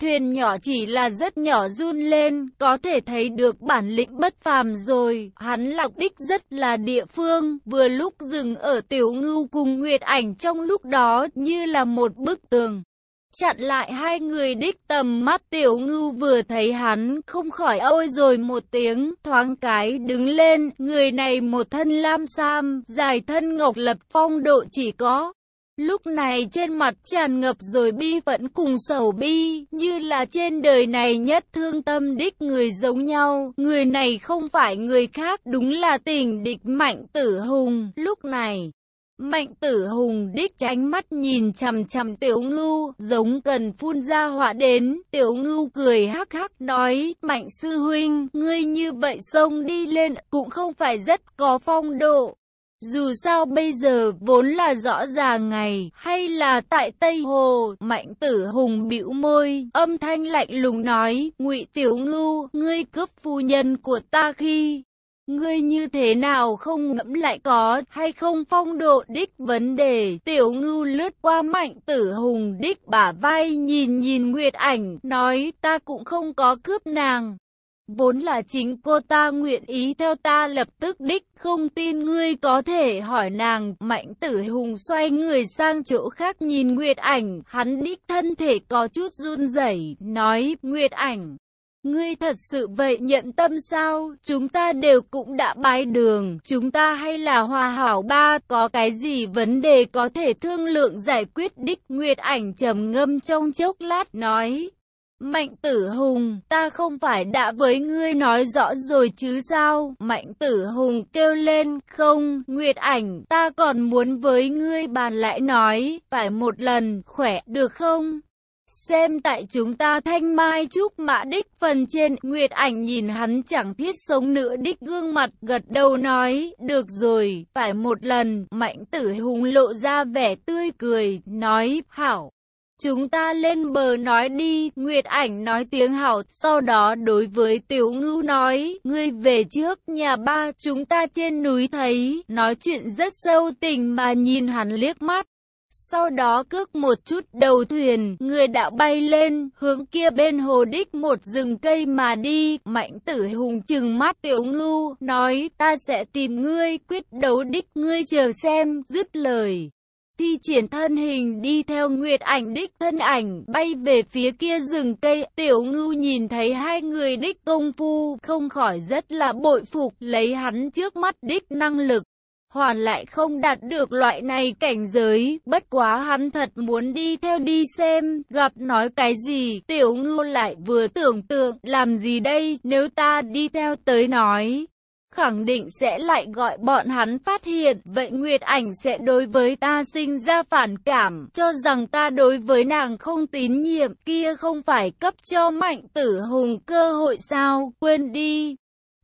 thuyền nhỏ chỉ là rất nhỏ run lên, có thể thấy được bản lĩnh bất phàm rồi. Hắn lạc đích rất là địa phương, vừa lúc dừng ở tiểu ngưu cùng Nguyệt ảnh trong lúc đó như là một bức tường chặn lại hai người đích tầm mắt tiểu ngưu vừa thấy hắn không khỏi ôi rồi một tiếng thoáng cái đứng lên người này một thân lam sam dài thân ngọc lập phong độ chỉ có Lúc này trên mặt tràn ngập rồi bi vẫn cùng sầu bi, như là trên đời này nhất thương tâm đích người giống nhau. Người này không phải người khác, đúng là tình địch mạnh tử hùng. Lúc này, Mạnh tử hùng đích tránh mắt nhìn chằm chằm tiểu ngưu, giống cần phun ra họa đến, tiểu ngưu cười hắc hắc nói, mạnh sư huynh, ngươi như vậy sông đi lên, cũng không phải rất có phong độ. Dù sao bây giờ vốn là rõ ràng ngày, hay là tại Tây Hồ, mạnh tử hùng bĩu môi, âm thanh lạnh lùng nói, ngụy tiểu ngưu, ngươi cướp phu nhân của ta khi Ngươi như thế nào không ngẫm lại có hay không phong độ đích vấn đề. Tiểu ngưu lướt qua mạnh tử hùng đích bả vai nhìn nhìn Nguyệt ảnh, nói ta cũng không có cướp nàng. Vốn là chính cô ta nguyện ý theo ta lập tức đích, không tin ngươi có thể hỏi nàng. Mạnh tử hùng xoay người sang chỗ khác nhìn Nguyệt ảnh, hắn đích thân thể có chút run rẩy nói, Nguyệt ảnh. Ngươi thật sự vậy nhận tâm sao? Chúng ta đều cũng đã bái đường, chúng ta hay là hòa hảo ba, có cái gì vấn đề có thể thương lượng giải quyết đích Nguyệt ảnh trầm ngâm trong chốc lát nói. Mạnh tử hùng, ta không phải đã với ngươi nói rõ rồi chứ sao? Mạnh tử hùng kêu lên, không, Nguyệt ảnh, ta còn muốn với ngươi bàn lại nói, phải một lần, khỏe, được không? Xem tại chúng ta thanh mai trúc mã đích phần trên, Nguyệt ảnh nhìn hắn chẳng thiết sống nữa đích gương mặt, gật đầu nói, được rồi, phải một lần, mạnh tử hùng lộ ra vẻ tươi cười, nói, hảo. Chúng ta lên bờ nói đi, Nguyệt ảnh nói tiếng hảo, sau đó đối với tiểu ngưu nói, ngươi về trước, nhà ba, chúng ta trên núi thấy, nói chuyện rất sâu tình mà nhìn hắn liếc mắt sau đó cước một chút đầu thuyền, người đạo bay lên, hướng kia bên hồ đích một rừng cây mà đi, mạnh tử hùng chừng mắt tiểu ngưu, nói ta sẽ tìm ngươi, quyết đấu đích ngươi chờ xem, dứt lời. Thi triển thân hình đi theo Nguyệt ảnh đích thân ảnh, bay về phía kia rừng cây, tiểu ngưu nhìn thấy hai người đích công phu, không khỏi rất là bội phục, lấy hắn trước mắt đích năng lực. Hoàn lại không đạt được loại này cảnh giới, bất quá hắn thật muốn đi theo đi xem, gặp nói cái gì, tiểu ngưu lại vừa tưởng tượng, làm gì đây, nếu ta đi theo tới nói, khẳng định sẽ lại gọi bọn hắn phát hiện, vậy Nguyệt Ảnh sẽ đối với ta sinh ra phản cảm, cho rằng ta đối với nàng không tín nhiệm, kia không phải cấp cho mạnh tử hùng cơ hội sao, quên đi.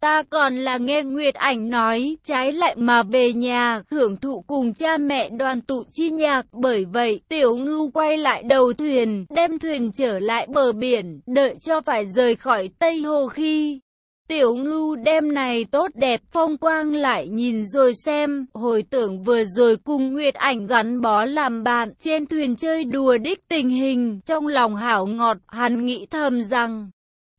Ta còn là nghe Nguyệt Ảnh nói, trái lại mà về nhà, hưởng thụ cùng cha mẹ đoàn tụ chi nhạc, bởi vậy, tiểu ngưu quay lại đầu thuyền, đem thuyền trở lại bờ biển, đợi cho phải rời khỏi Tây Hồ khi, Tiểu ngưu đêm này tốt đẹp phong quang lại nhìn rồi xem, hồi tưởng vừa rồi cùng Nguyệt ảnh gắn bó làm bạn, trên thuyền chơi đùa đích tình hình, trong lòng hảo ngọt, hắn nghĩ thầm rằng,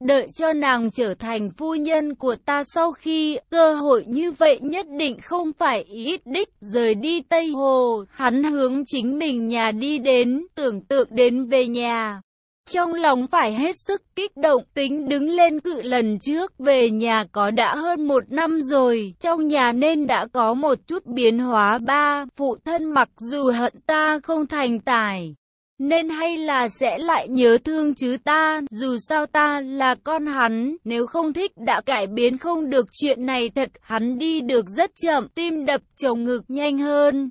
đợi cho nàng trở thành phu nhân của ta sau khi, cơ hội như vậy nhất định không phải ít đích, rời đi Tây Hồ, hắn hướng chính mình nhà đi đến, tưởng tượng đến về nhà. Trong lòng phải hết sức kích động, tính đứng lên cự lần trước về nhà có đã hơn một năm rồi, trong nhà nên đã có một chút biến hóa ba, phụ thân mặc dù hận ta không thành tài. Nên hay là sẽ lại nhớ thương chứ ta, dù sao ta là con hắn, nếu không thích đã cải biến không được chuyện này thật, hắn đi được rất chậm, tim đập chồng ngực nhanh hơn.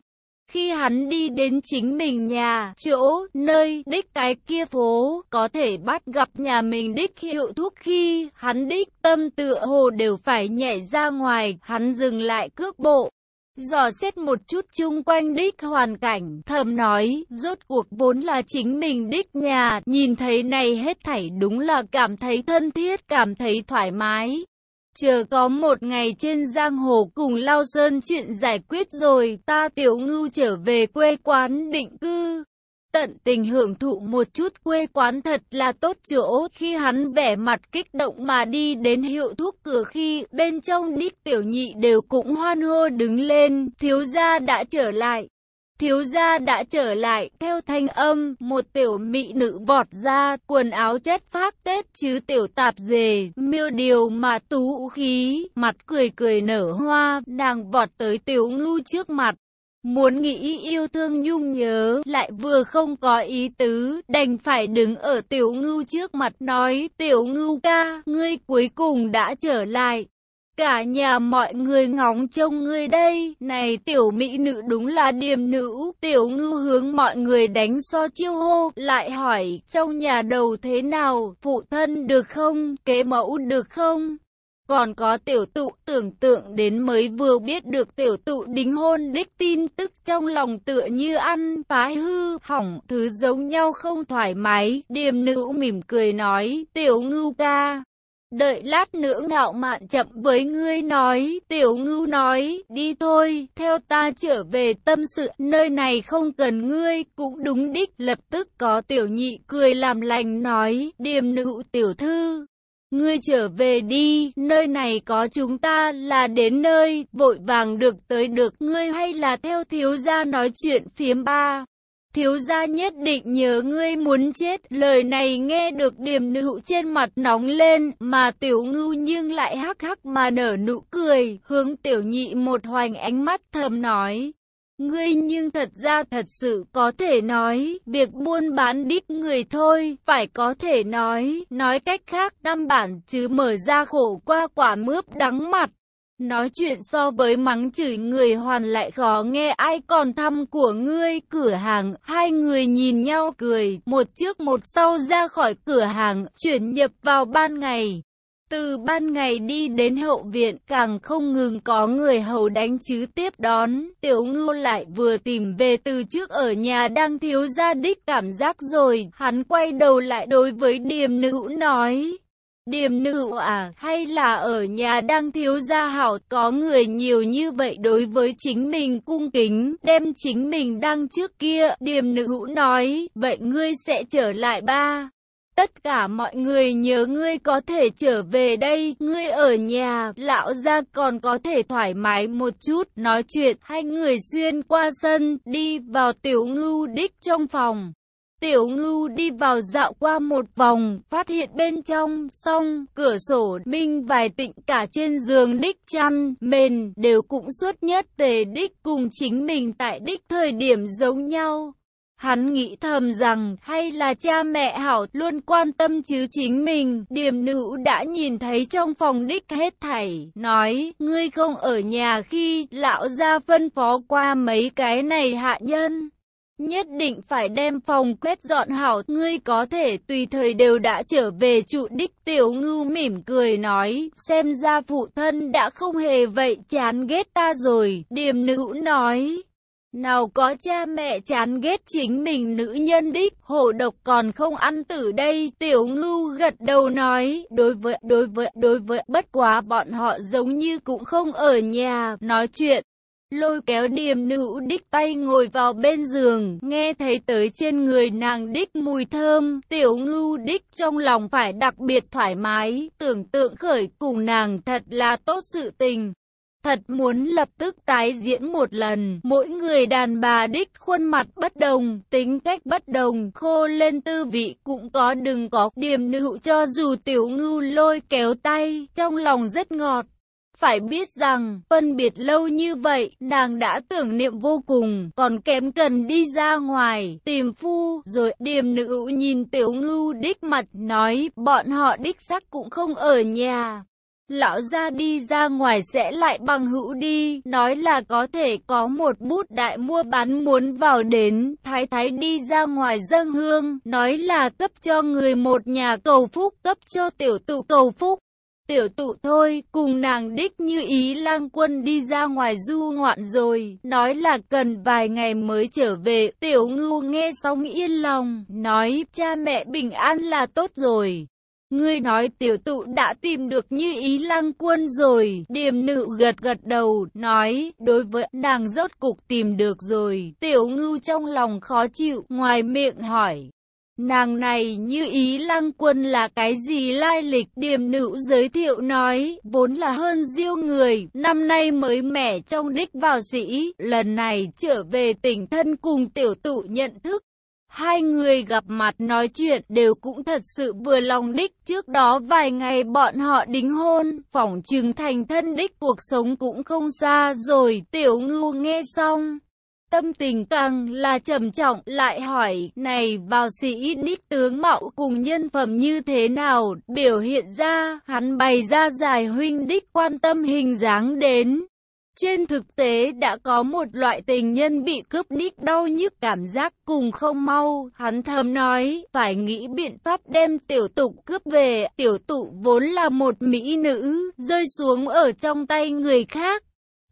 Khi hắn đi đến chính mình nhà, chỗ, nơi, đích cái kia phố, có thể bắt gặp nhà mình đích hiệu thuốc khi, hắn đích tâm tựa hồ đều phải nhảy ra ngoài, hắn dừng lại cước bộ. Dò xét một chút chung quanh đích hoàn cảnh, thầm nói, rốt cuộc vốn là chính mình đích nhà, nhìn thấy này hết thảy đúng là cảm thấy thân thiết, cảm thấy thoải mái. Chờ có một ngày trên giang hồ cùng Lao Sơn chuyện giải quyết rồi, ta tiểu ngưu trở về quê quán định cư. Tận tình hưởng thụ một chút quê quán thật là tốt chỗ khi hắn vẻ mặt kích động mà đi đến hiệu thuốc cửa khi bên trong đích tiểu nhị đều cũng hoan hô đứng lên, thiếu gia đã trở lại. Thiếu gia đã trở lại, theo thanh âm, một tiểu mỹ nữ vọt ra, quần áo chất phác tết chứ tiểu tạp dề, miêu điều mà tú khí, mặt cười cười nở hoa, nàng vọt tới tiểu ngưu trước mặt. Muốn nghĩ yêu thương nhung nhớ, lại vừa không có ý tứ, đành phải đứng ở tiểu ngưu trước mặt nói, tiểu ngưu ca, ngươi cuối cùng đã trở lại. Cả nhà mọi người ngóng trông ngươi đây, này tiểu mỹ nữ đúng là điềm nữ, tiểu ngư hướng mọi người đánh so chiêu hô, lại hỏi, trong nhà đầu thế nào, phụ thân được không, kế mẫu được không? Còn có tiểu tụ tưởng tượng đến mới vừa biết được tiểu tụ đính hôn đích tin tức trong lòng tựa như ăn, phái hư, hỏng, thứ giống nhau không thoải mái, điềm nữ mỉm cười nói, tiểu ngưu ca, Đợi lát nữa ngạo mạn chậm với ngươi nói, tiểu ngưu nói, đi thôi, theo ta trở về tâm sự, nơi này không cần ngươi, cũng đúng đích, lập tức có tiểu nhị cười làm lành nói, điềm nữ tiểu thư. Ngươi trở về đi, nơi này có chúng ta là đến nơi, vội vàng được tới được ngươi hay là theo thiếu gia nói chuyện phiếm ba thiếu gia nhất định nhớ ngươi muốn chết. Lời này nghe được điểm nữ trên mặt nóng lên, mà tiểu ngưu nhưng lại hắc hắc mà nở nụ cười, hướng tiểu nhị một hoành ánh mắt thầm nói. Ngươi nhưng thật ra thật sự có thể nói, việc buôn bán đích người thôi, phải có thể nói, nói cách khác năm bản chứ mở ra khổ qua quả mướp đắng mặt. Nói chuyện so với mắng chửi người hoàn lại khó nghe ai còn thăm của ngươi cửa hàng. Hai người nhìn nhau cười, một trước một sau ra khỏi cửa hàng, chuyển nhập vào ban ngày. Từ ban ngày đi đến hậu viện càng không ngừng có người hầu đánh chứ tiếp đón. Tiểu ngưu lại vừa tìm về từ trước ở nhà đang thiếu gia đích cảm giác rồi. Hắn quay đầu lại đối với điềm nữ nói. Điềm nữ à, hay là ở nhà đang thiếu gia hảo, có người nhiều như vậy đối với chính mình cung kính, đem chính mình đang trước kia, điềm nữ nói, vậy ngươi sẽ trở lại ba. Tất cả mọi người nhớ ngươi có thể trở về đây, ngươi ở nhà, lão gia còn có thể thoải mái một chút, nói chuyện, hai người xuyên qua sân, đi vào tiểu ngưu đích trong phòng. Tiểu ngưu đi vào dạo qua một vòng, phát hiện bên trong, song, cửa sổ, minh vài tịnh cả trên giường đích chăn, mền, đều cũng suốt nhất tề đích cùng chính mình tại đích thời điểm giống nhau. Hắn nghĩ thầm rằng, hay là cha mẹ hảo luôn quan tâm chứ chính mình, điềm nữ đã nhìn thấy trong phòng đích hết thảy, nói, ngươi không ở nhà khi lão gia phân phó qua mấy cái này hạ nhân. Nhất định phải đem phòng quét dọn hảo, ngươi có thể tùy thời đều đã trở về trụ đích tiểu ngưu mỉm cười nói, xem ra phụ thân đã không hề vậy chán ghét ta rồi, điềm nữ nói. Nào có cha mẹ chán ghét chính mình nữ nhân đích, hổ độc còn không ăn tử đây, tiểu ngưu gật đầu nói, đối với, đối với, đối với, bất quá bọn họ giống như cũng không ở nhà, nói chuyện. Lôi kéo điềm nữ đích tay ngồi vào bên giường, nghe thấy tới trên người nàng đích mùi thơm, tiểu ngưu đích trong lòng phải đặc biệt thoải mái, tưởng tượng khởi cùng nàng thật là tốt sự tình. Thật muốn lập tức tái diễn một lần, mỗi người đàn bà đích khuôn mặt bất đồng, tính cách bất đồng, khô lên tư vị cũng có đừng có điểm nữ cho dù tiểu ngưu lôi kéo tay, trong lòng rất ngọt. Phải biết rằng, phân biệt lâu như vậy, nàng đã tưởng niệm vô cùng, còn kém cần đi ra ngoài, tìm phu, rồi điềm nữ nhìn tiểu ngưu đích mặt, nói, bọn họ đích sắc cũng không ở nhà. Lão ra đi ra ngoài sẽ lại bằng hữu đi, nói là có thể có một bút đại mua bán muốn vào đến, thái thái đi ra ngoài dâng hương, nói là cấp cho người một nhà cầu phúc, cấp cho tiểu tụ cầu phúc. Tiểu tụ thôi, cùng nàng đích như ý lang quân đi ra ngoài du ngoạn rồi, nói là cần vài ngày mới trở về, tiểu ngưu nghe xong yên lòng, nói cha mẹ bình an là tốt rồi. Ngươi nói tiểu tụ đã tìm được như ý lăng quân rồi, điềm nữ gật gật đầu, nói, đối với nàng rốt cục tìm được rồi, tiểu ngưu trong lòng khó chịu, ngoài miệng hỏi. Nàng này như ý lăng quân là cái gì lai lịch điềm nữ giới thiệu nói, vốn là hơn diêu người, năm nay mới mẻ trong đích vào sĩ, lần này trở về tỉnh thân cùng tiểu tụ nhận thức. Hai người gặp mặt nói chuyện đều cũng thật sự vừa lòng đích trước đó vài ngày bọn họ đính hôn, phỏng trừng thành thân đích cuộc sống cũng không xa rồi, tiểu ngưu nghe xong. Tâm tình càng là trầm trọng, lại hỏi, này vào sĩ đích tướng mạo cùng nhân phẩm như thế nào, biểu hiện ra, hắn bày ra giải huynh đích quan tâm hình dáng đến. Trên thực tế đã có một loại tình nhân bị cướp đích đau nhức cảm giác cùng không mau, hắn thầm nói, phải nghĩ biện pháp đem tiểu tục cướp về, tiểu tụ vốn là một mỹ nữ, rơi xuống ở trong tay người khác.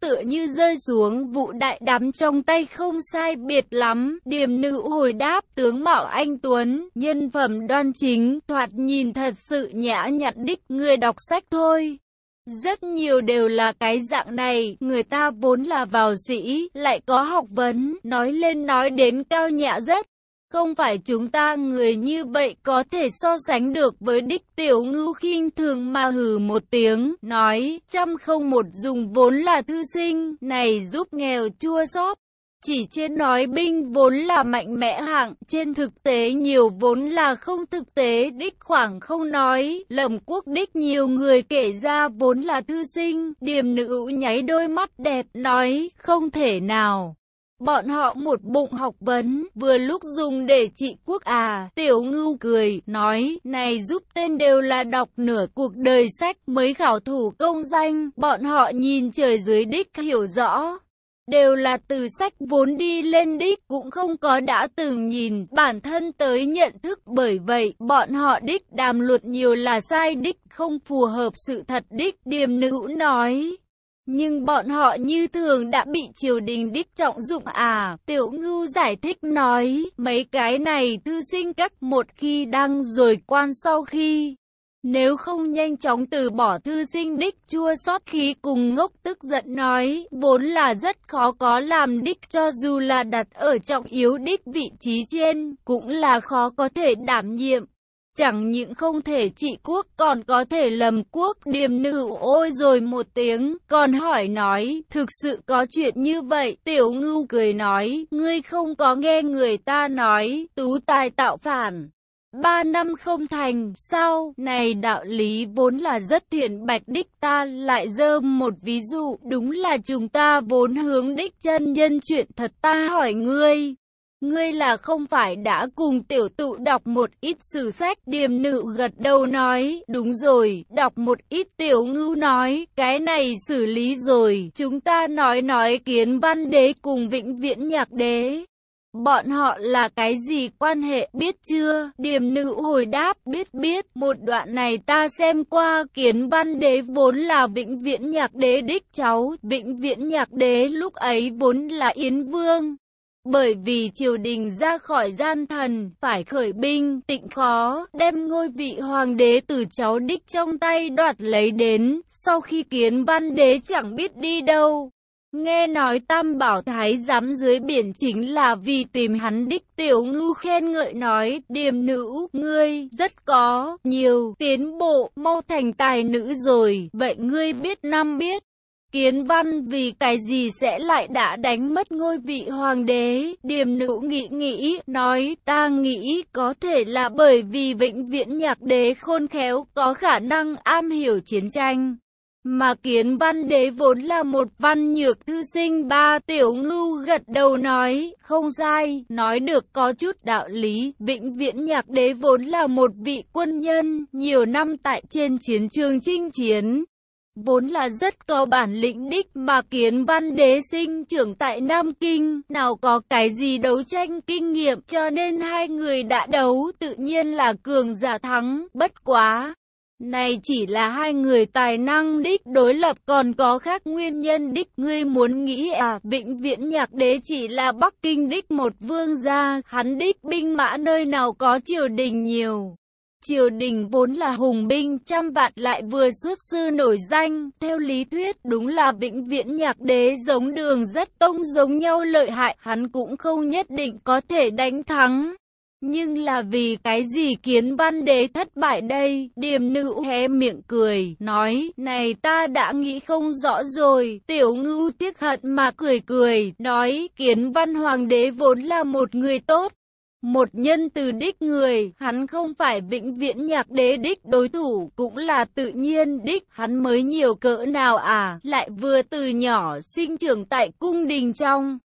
Tựa như rơi xuống vụ đại đắm trong tay không sai biệt lắm, điềm nữ hồi đáp tướng mạo anh Tuấn, nhân phẩm đoan chính, thoạt nhìn thật sự nhã nhặn đích người đọc sách thôi. Rất nhiều đều là cái dạng này, người ta vốn là vào sĩ, lại có học vấn, nói lên nói đến cao nhã rất. Không phải chúng ta người như vậy có thể so sánh được với đích tiểu ngưu khinh thường mà hừ một tiếng, nói, trăm không một dùng vốn là thư sinh, này giúp nghèo chua xót chỉ trên nói binh vốn là mạnh mẽ hạng, trên thực tế nhiều vốn là không thực tế đích khoảng không nói, lầm quốc đích nhiều người kể ra vốn là thư sinh, điềm nữ nháy đôi mắt đẹp, nói, không thể nào. Bọn họ một bụng học vấn, vừa lúc dùng để trị quốc à, tiểu ngưu cười, nói, này giúp tên đều là đọc nửa cuộc đời sách mới khảo thủ công danh, bọn họ nhìn trời dưới đích hiểu rõ, đều là từ sách vốn đi lên đích cũng không có đã từng nhìn bản thân tới nhận thức bởi vậy bọn họ đích đàm luật nhiều là sai đích không phù hợp sự thật đích điềm nữ nói. Nhưng bọn họ như thường đã bị triều đình đích trọng dụng à, tiểu ngưu giải thích nói, mấy cái này thư sinh các một khi đăng rồi quan sau khi nếu không nhanh chóng từ bỏ thư sinh đích chua xót khí cùng ngốc tức giận nói, vốn là rất khó có làm đích cho dù là đặt ở trọng yếu đích vị trí trên, cũng là khó có thể đảm nhiệm. Chẳng những không thể trị quốc còn có thể lầm quốc điềm nữ ôi rồi một tiếng, còn hỏi nói, thực sự có chuyện như vậy, tiểu ngưu cười nói, ngươi không có nghe người ta nói, tú tài tạo phản. Ba năm không thành, sao, này đạo lý vốn là rất thiện bạch đích ta lại dơ một ví dụ, đúng là chúng ta vốn hướng đích chân nhân chuyện thật ta hỏi ngươi. Ngươi là không phải đã cùng tiểu tụ đọc một ít sử sách điềm nữ gật đầu nói, đúng rồi, đọc một ít tiểu ngưu nói, cái này xử lý rồi, chúng ta nói nói kiến văn đế cùng vĩnh viễn nhạc đế. Bọn họ là cái gì quan hệ biết chưa? Điềm nữ hồi đáp biết biết. Một đoạn này ta xem qua kiến văn đế vốn là vĩnh viễn nhạc đế đích cháu. Vĩnh viễn nhạc đế lúc ấy vốn là Yến Vương. Bởi vì triều đình ra khỏi gian thần, phải khởi binh, tịnh khó, đem ngôi vị hoàng đế từ cháu đích trong tay đoạt lấy đến, sau khi kiến văn đế chẳng biết đi đâu. Nghe nói tam bảo thái giám dưới biển chính là vì tìm hắn đích tiểu ngư khen ngợi nói, điềm nữ, ngươi, rất có, nhiều, tiến bộ, mau thành tài nữ rồi, vậy ngươi biết năm biết. Kiến văn vì cái gì sẽ lại đã đánh mất ngôi vị hoàng đế, điềm nữ nghĩ nghĩ, nói ta nghĩ có thể là bởi vì vĩnh viễn nhạc đế khôn khéo có khả năng am hiểu chiến tranh. Mà kiến văn đế vốn là một văn nhược thư sinh ba tiểu ngưu gật đầu nói, không sai, nói được có chút đạo lý, vĩnh viễn nhạc đế vốn là một vị quân nhân, nhiều năm tại trên chiến trường chinh chiến. Vốn là rất có bản lĩnh đích mà kiến văn đế sinh trưởng tại Nam Kinh, nào có cái gì đấu tranh kinh nghiệm cho nên hai người đã đấu tự nhiên là cường giả thắng, bất quá. Này chỉ là hai người tài năng đích đối lập còn có khác nguyên nhân đích ngươi muốn nghĩ à vĩnh viễn nhạc đế chỉ là Bắc Kinh đích một vương gia hắn đích binh mã nơi nào có triều đình nhiều. Triều đình vốn là hùng binh trăm vạn lại vừa xuất sư nổi danh, theo lý thuyết đúng là vĩnh viễn nhạc đế giống đường rất tông giống nhau lợi hại, hắn cũng không nhất định có thể đánh thắng. Nhưng là vì cái gì kiến văn đế thất bại đây? Điềm nữ hé miệng cười, nói, này ta đã nghĩ không rõ rồi. Tiểu ngưu tiếc hận mà cười cười, nói, kiến văn hoàng đế vốn là một người tốt. Một nhân từ đích người, hắn không phải vĩnh viễn nhạc đế đích đối thủ, cũng là tự nhiên đích, hắn mới nhiều cỡ nào à, lại vừa từ nhỏ sinh trưởng tại cung đình trong.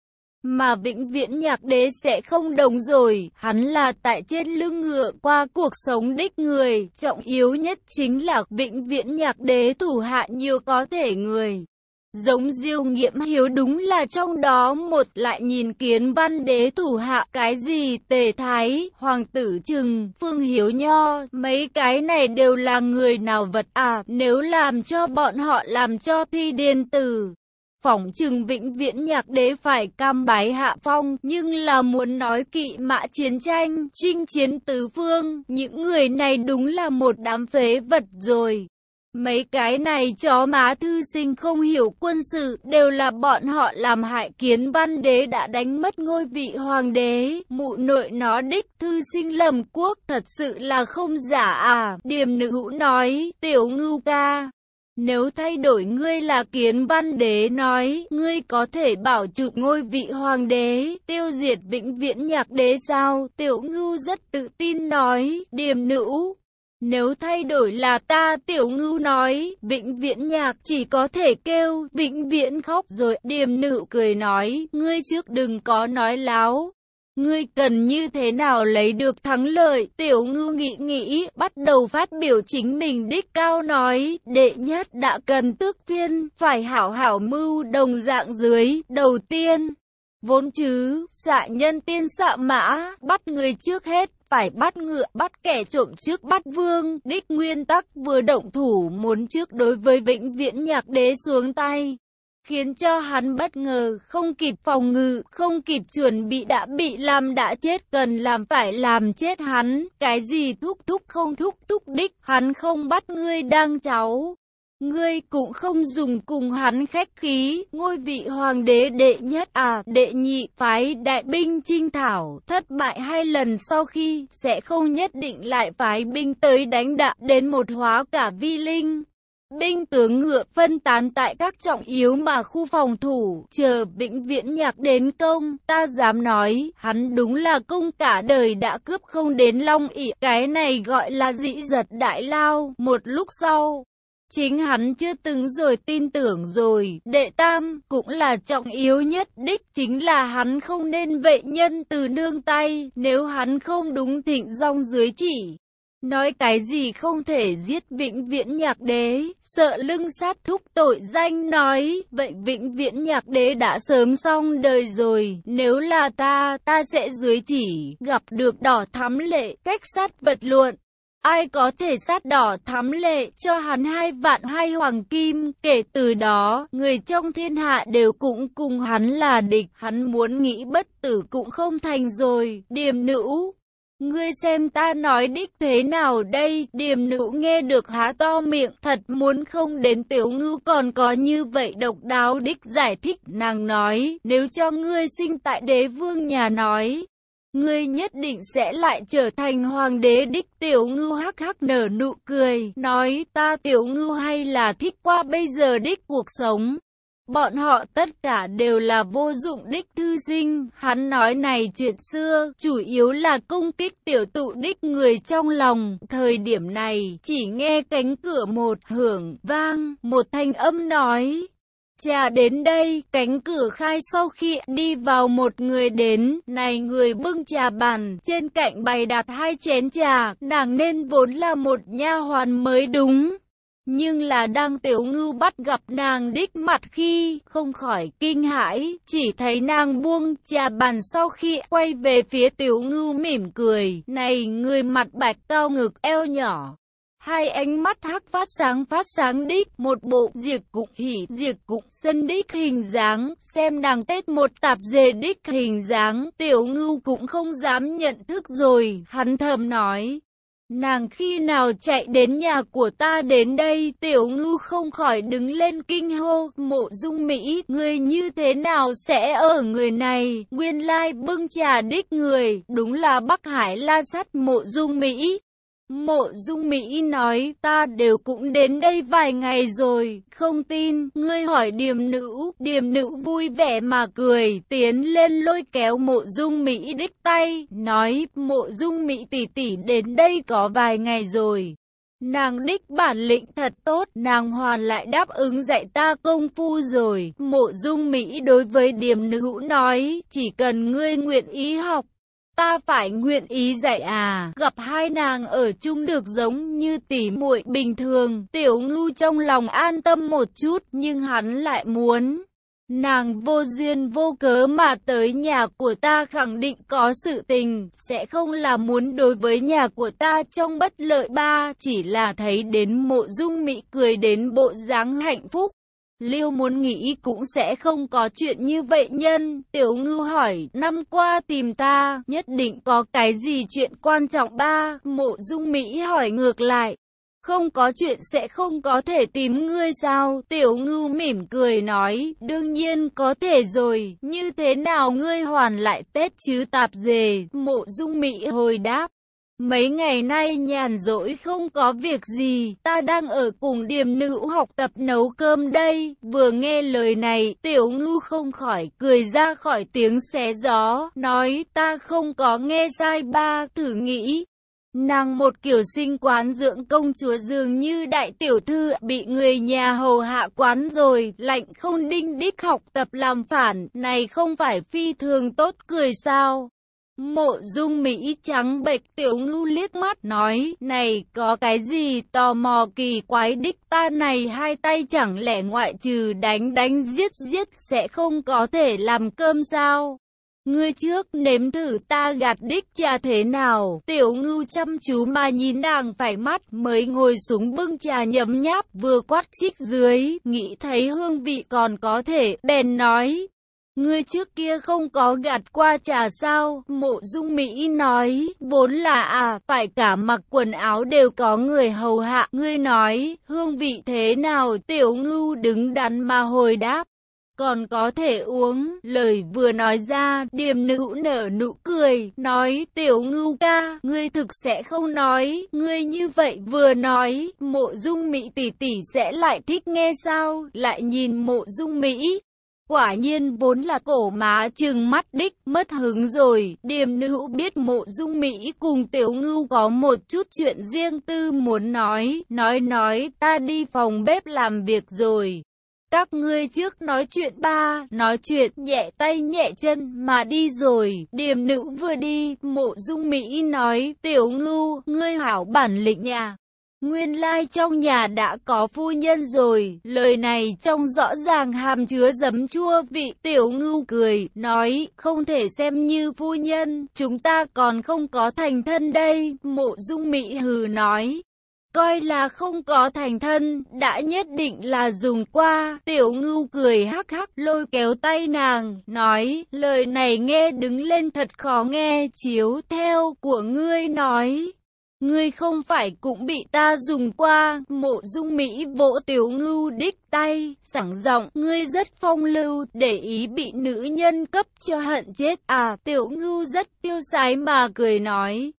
Mà vĩnh viễn nhạc đế sẽ không đồng rồi, hắn là tại trên lưng ngựa qua cuộc sống đích người, trọng yếu nhất chính là vĩnh viễn nhạc đế thủ hạ nhiều có thể người. Giống diêu nghiệm hiếu đúng là trong đó một lại nhìn kiến văn đế thủ hạ cái gì tề thái, hoàng tử trừng, phương hiếu nho, mấy cái này đều là người nào vật à, nếu làm cho bọn họ làm cho thi điên tử. Phỏng chừng vĩnh viễn nhạc đế phải cam bái hạ phong, nhưng là muốn nói kỵ mã chiến tranh, chinh chiến tứ phương, những người này đúng là một đám phế vật rồi. Mấy cái này chó má thư sinh không hiểu quân sự, đều là bọn họ làm hại kiến văn đế đã đánh mất ngôi vị hoàng đế, mụ nội nó đích thư sinh lầm quốc thật sự là không giả à, điềm nữ hữu nói, tiểu ngưu ca. Nếu thay đổi ngươi là kiến văn đế nói, ngươi có thể bảo trụ ngôi vị hoàng đế, tiêu diệt vĩnh viễn nhạc đế sao? Tiểu ngưu rất tự tin nói, điềm nữ, nếu thay đổi là ta tiểu ngưu nói, vĩnh viễn nhạc chỉ có thể kêu, vĩnh viễn khóc rồi, điềm nữ cười nói, ngươi trước đừng có nói láo. Ngươi cần như thế nào lấy được thắng lợi, tiểu ngưu nghĩ nghĩ, bắt đầu phát biểu chính mình đích cao nói, đệ nhất đã cần tước phiên, phải hảo hảo mưu đồng dạng dưới, đầu tiên. Vốn chứ, xạ nhân tiên xạ mã, bắt người trước hết, phải bắt ngựa, bắt kẻ trộm trước bắt vương, đích nguyên tắc vừa động thủ muốn trước đối với vĩnh viễn nhạc đế xuống tay khiến cho hắn bất ngờ, không kịp phòng ngự, không kịp chuẩn bị đã bị làm đã chết, cần làm phải làm chết hắn, cái gì thúc thúc không thúc thúc đích, hắn không bắt ngươi đang cháu. Ngươi cũng không dùng cùng hắn khách khí, ngôi vị hoàng đế đệ nhất à, đệ nhị, phái đại binh trinh thảo, thất bại hai lần sau khi, sẽ không nhất định lại phái binh tới đánh đạ đến một hóa cả vi linh. Binh tướng ngựa phân tán tại các trọng yếu mà khu phòng thủ, chờ vĩnh viễn nhạc đến công, ta dám nói, hắn đúng là công cả đời đã cướp không đến long ỉ, cái này gọi là dĩ giật đại lao, một lúc sau. Chính hắn chưa từng rồi tin tưởng rồi, đệ tam cũng là trọng yếu nhất đích chính là hắn không nên vệ nhân từ nương tay, nếu hắn không đúng thịnh dòng dưới chỉ. Nói cái gì không thể giết vĩnh viễn nhạc đế, sợ lưng sát thúc tội danh nói, vậy vĩnh viễn nhạc đế đã sớm xong đời rồi, nếu là ta, ta sẽ dưới chỉ, gặp được đỏ thắm lệ, cách sát vật luận. Ai có thể sát đỏ thắm lệ cho hắn hai vạn hai hoàng kim, kể từ đó, người trong thiên hạ đều cũng cùng hắn là địch, hắn muốn nghĩ bất tử cũng không thành rồi, điềm nữ. Ngươi xem ta nói đích thế nào đây, điềm nữ nghe được há to miệng, thật muốn không đến tiểu ngư còn có như vậy độc đáo đích giải thích, nàng nói, nếu cho ngươi sinh tại đế vương nhà nói, Ngươi nhất định sẽ lại trở thành hoàng đế đích tiểu ngưu hắc hắc nở nụ cười, nói ta tiểu ngưu hay là thích qua bây giờ đích cuộc sống. Bọn họ tất cả đều là vô dụng đích thư sinh, hắn nói này chuyện xưa, chủ yếu là công kích tiểu tụ đích người trong lòng. Thời điểm này, chỉ nghe cánh cửa một hưởng, vang, một thanh âm nói, Trà đến đây, cánh cửa khai sau khi đi vào một người đến, này người bưng trà bàn, trên cạnh bày đặt hai chén trà, nàng nên vốn là một nha hoàn mới đúng. Nhưng là đang tiểu ngưu bắt gặp nàng đích mặt khi, không khỏi kinh hãi, chỉ thấy nàng buông trà bàn sau khi quay về phía tiểu ngưu mỉm cười, này người mặt bạch cao ngực eo nhỏ, Hai ánh mắt hắc phát sáng phát sáng đích, một bộ diệt cục hỉ diệt cục sân đích hình dáng, xem nàng tết một tạp dề đích hình dáng, tiểu ngưu cũng không dám nhận thức rồi, hắn thầm nói. Nàng khi nào chạy đến nhà của ta đến đây, tiểu ngư không khỏi đứng lên kinh hô, mộ dung Mỹ, người như thế nào sẽ ở người này, nguyên lai bưng trà đích người, đúng là Bắc Hải la sắt mộ dung Mỹ. Mộ dung Mỹ nói, ta đều cũng đến đây vài ngày rồi, không tin, ngươi hỏi điềm nữ, điềm nữ vui vẻ mà cười, tiến lên lôi kéo mộ dung Mỹ đích tay, nói, mộ dung Mỹ tỷ tỷ đến đây có vài ngày rồi. Nàng đích bản lĩnh thật tốt, nàng hoàn lại đáp ứng dạy ta công phu rồi. Mộ dung Mỹ đối với điềm nữ nói, chỉ cần ngươi nguyện ý học, Ta phải nguyện ý dạy à, gặp hai nàng ở chung được giống như tỉ muội bình thường, tiểu ngưu trong lòng an tâm một chút, nhưng hắn lại muốn. Nàng vô duyên vô cớ mà tới nhà của ta khẳng định có sự tình, sẽ không là muốn đối với nhà của ta trong bất lợi ba, chỉ là thấy đến mộ dung mỹ cười đến bộ dáng hạnh phúc. Liêu muốn nghĩ cũng sẽ không có chuyện như vậy nhân. Tiểu ngư hỏi, năm qua tìm ta, nhất định có cái gì chuyện quan trọng ba? Mộ dung Mỹ hỏi ngược lại. Không có chuyện sẽ không có thể tìm ngươi sao? Tiểu ngư mỉm cười nói, đương nhiên có thể rồi, như thế nào ngươi hoàn lại Tết chứ tạp dề? Mộ dung Mỹ hồi đáp. Mấy ngày nay nhàn rỗi không có việc gì, ta đang ở cùng điềm nữ học tập nấu cơm đây. Vừa nghe lời này, tiểu ngư không khỏi cười ra khỏi tiếng xé gió, nói ta không có nghe sai ba, thử nghĩ. Nàng một kiểu sinh quán dưỡng công chúa dường như đại tiểu thư bị người nhà hầu hạ quán rồi, lạnh không đinh đích học tập làm phản, này không phải phi thường tốt cười sao. Mộ dung Mỹ trắng bệch tiểu ngưu liếc mắt nói, này có cái gì tò mò kỳ quái đích ta này hai tay chẳng lẽ ngoại trừ đánh đánh giết giết sẽ không có thể làm cơm sao? Ngươi trước nếm thử ta gạt đích trà thế nào. Tiểu ngưu chăm chú mà nhìn nàng phải mắt mới ngồi xuống bưng trà nhấm nháp vừa quát chích dưới. Nghĩ thấy hương vị còn có thể. Bèn nói. Ngươi trước kia không có gạt qua trà sao? Mộ dung Mỹ nói. Vốn là à, phải cả mặc quần áo đều có người hầu hạ. Ngươi nói, hương vị thế nào? Tiểu ngưu đứng đắn mà hồi đáp còn có thể uống. Lời vừa nói ra, điềm nữ nở nụ cười, nói tiểu ngưu ca, ngươi thực sẽ không nói, ngươi như vậy vừa nói, mộ dung mỹ tỷ tỷ sẽ lại thích nghe sao, lại nhìn mộ dung mỹ. Quả nhiên vốn là cổ má chừng mắt đích, mất hứng rồi, điềm nữ biết mộ dung Mỹ cùng tiểu ngưu có một chút chuyện riêng tư muốn nói, nói nói ta đi phòng bếp làm việc rồi. Các ngươi trước nói chuyện ba, nói chuyện nhẹ tay nhẹ chân mà đi rồi. Điềm nữ vừa đi, mộ dung Mỹ nói, tiểu ngưu, ngươi hảo bản lĩnh nhà. Nguyên lai trong nhà đã có phu nhân rồi, lời này trong rõ ràng hàm chứa giấm chua vị tiểu ngưu cười, nói, không thể xem như phu nhân, chúng ta còn không có thành thân đây, mộ dung Mỹ hừ nói, coi là không có thành thân, đã nhất định là dùng qua. Tiểu ngưu cười hắc hắc lôi kéo tay nàng, nói, lời này nghe đứng lên thật khó nghe, chiếu theo của ngươi nói. Ngươi không phải cũng bị ta dùng qua, mộ dung Mỹ vỗ tiểu ngưu đích tay, sẵn giọng, ngươi rất phong lưu, để ý bị nữ nhân cấp cho hận chết. À, tiểu ngưu rất tiêu sái mà cười nói,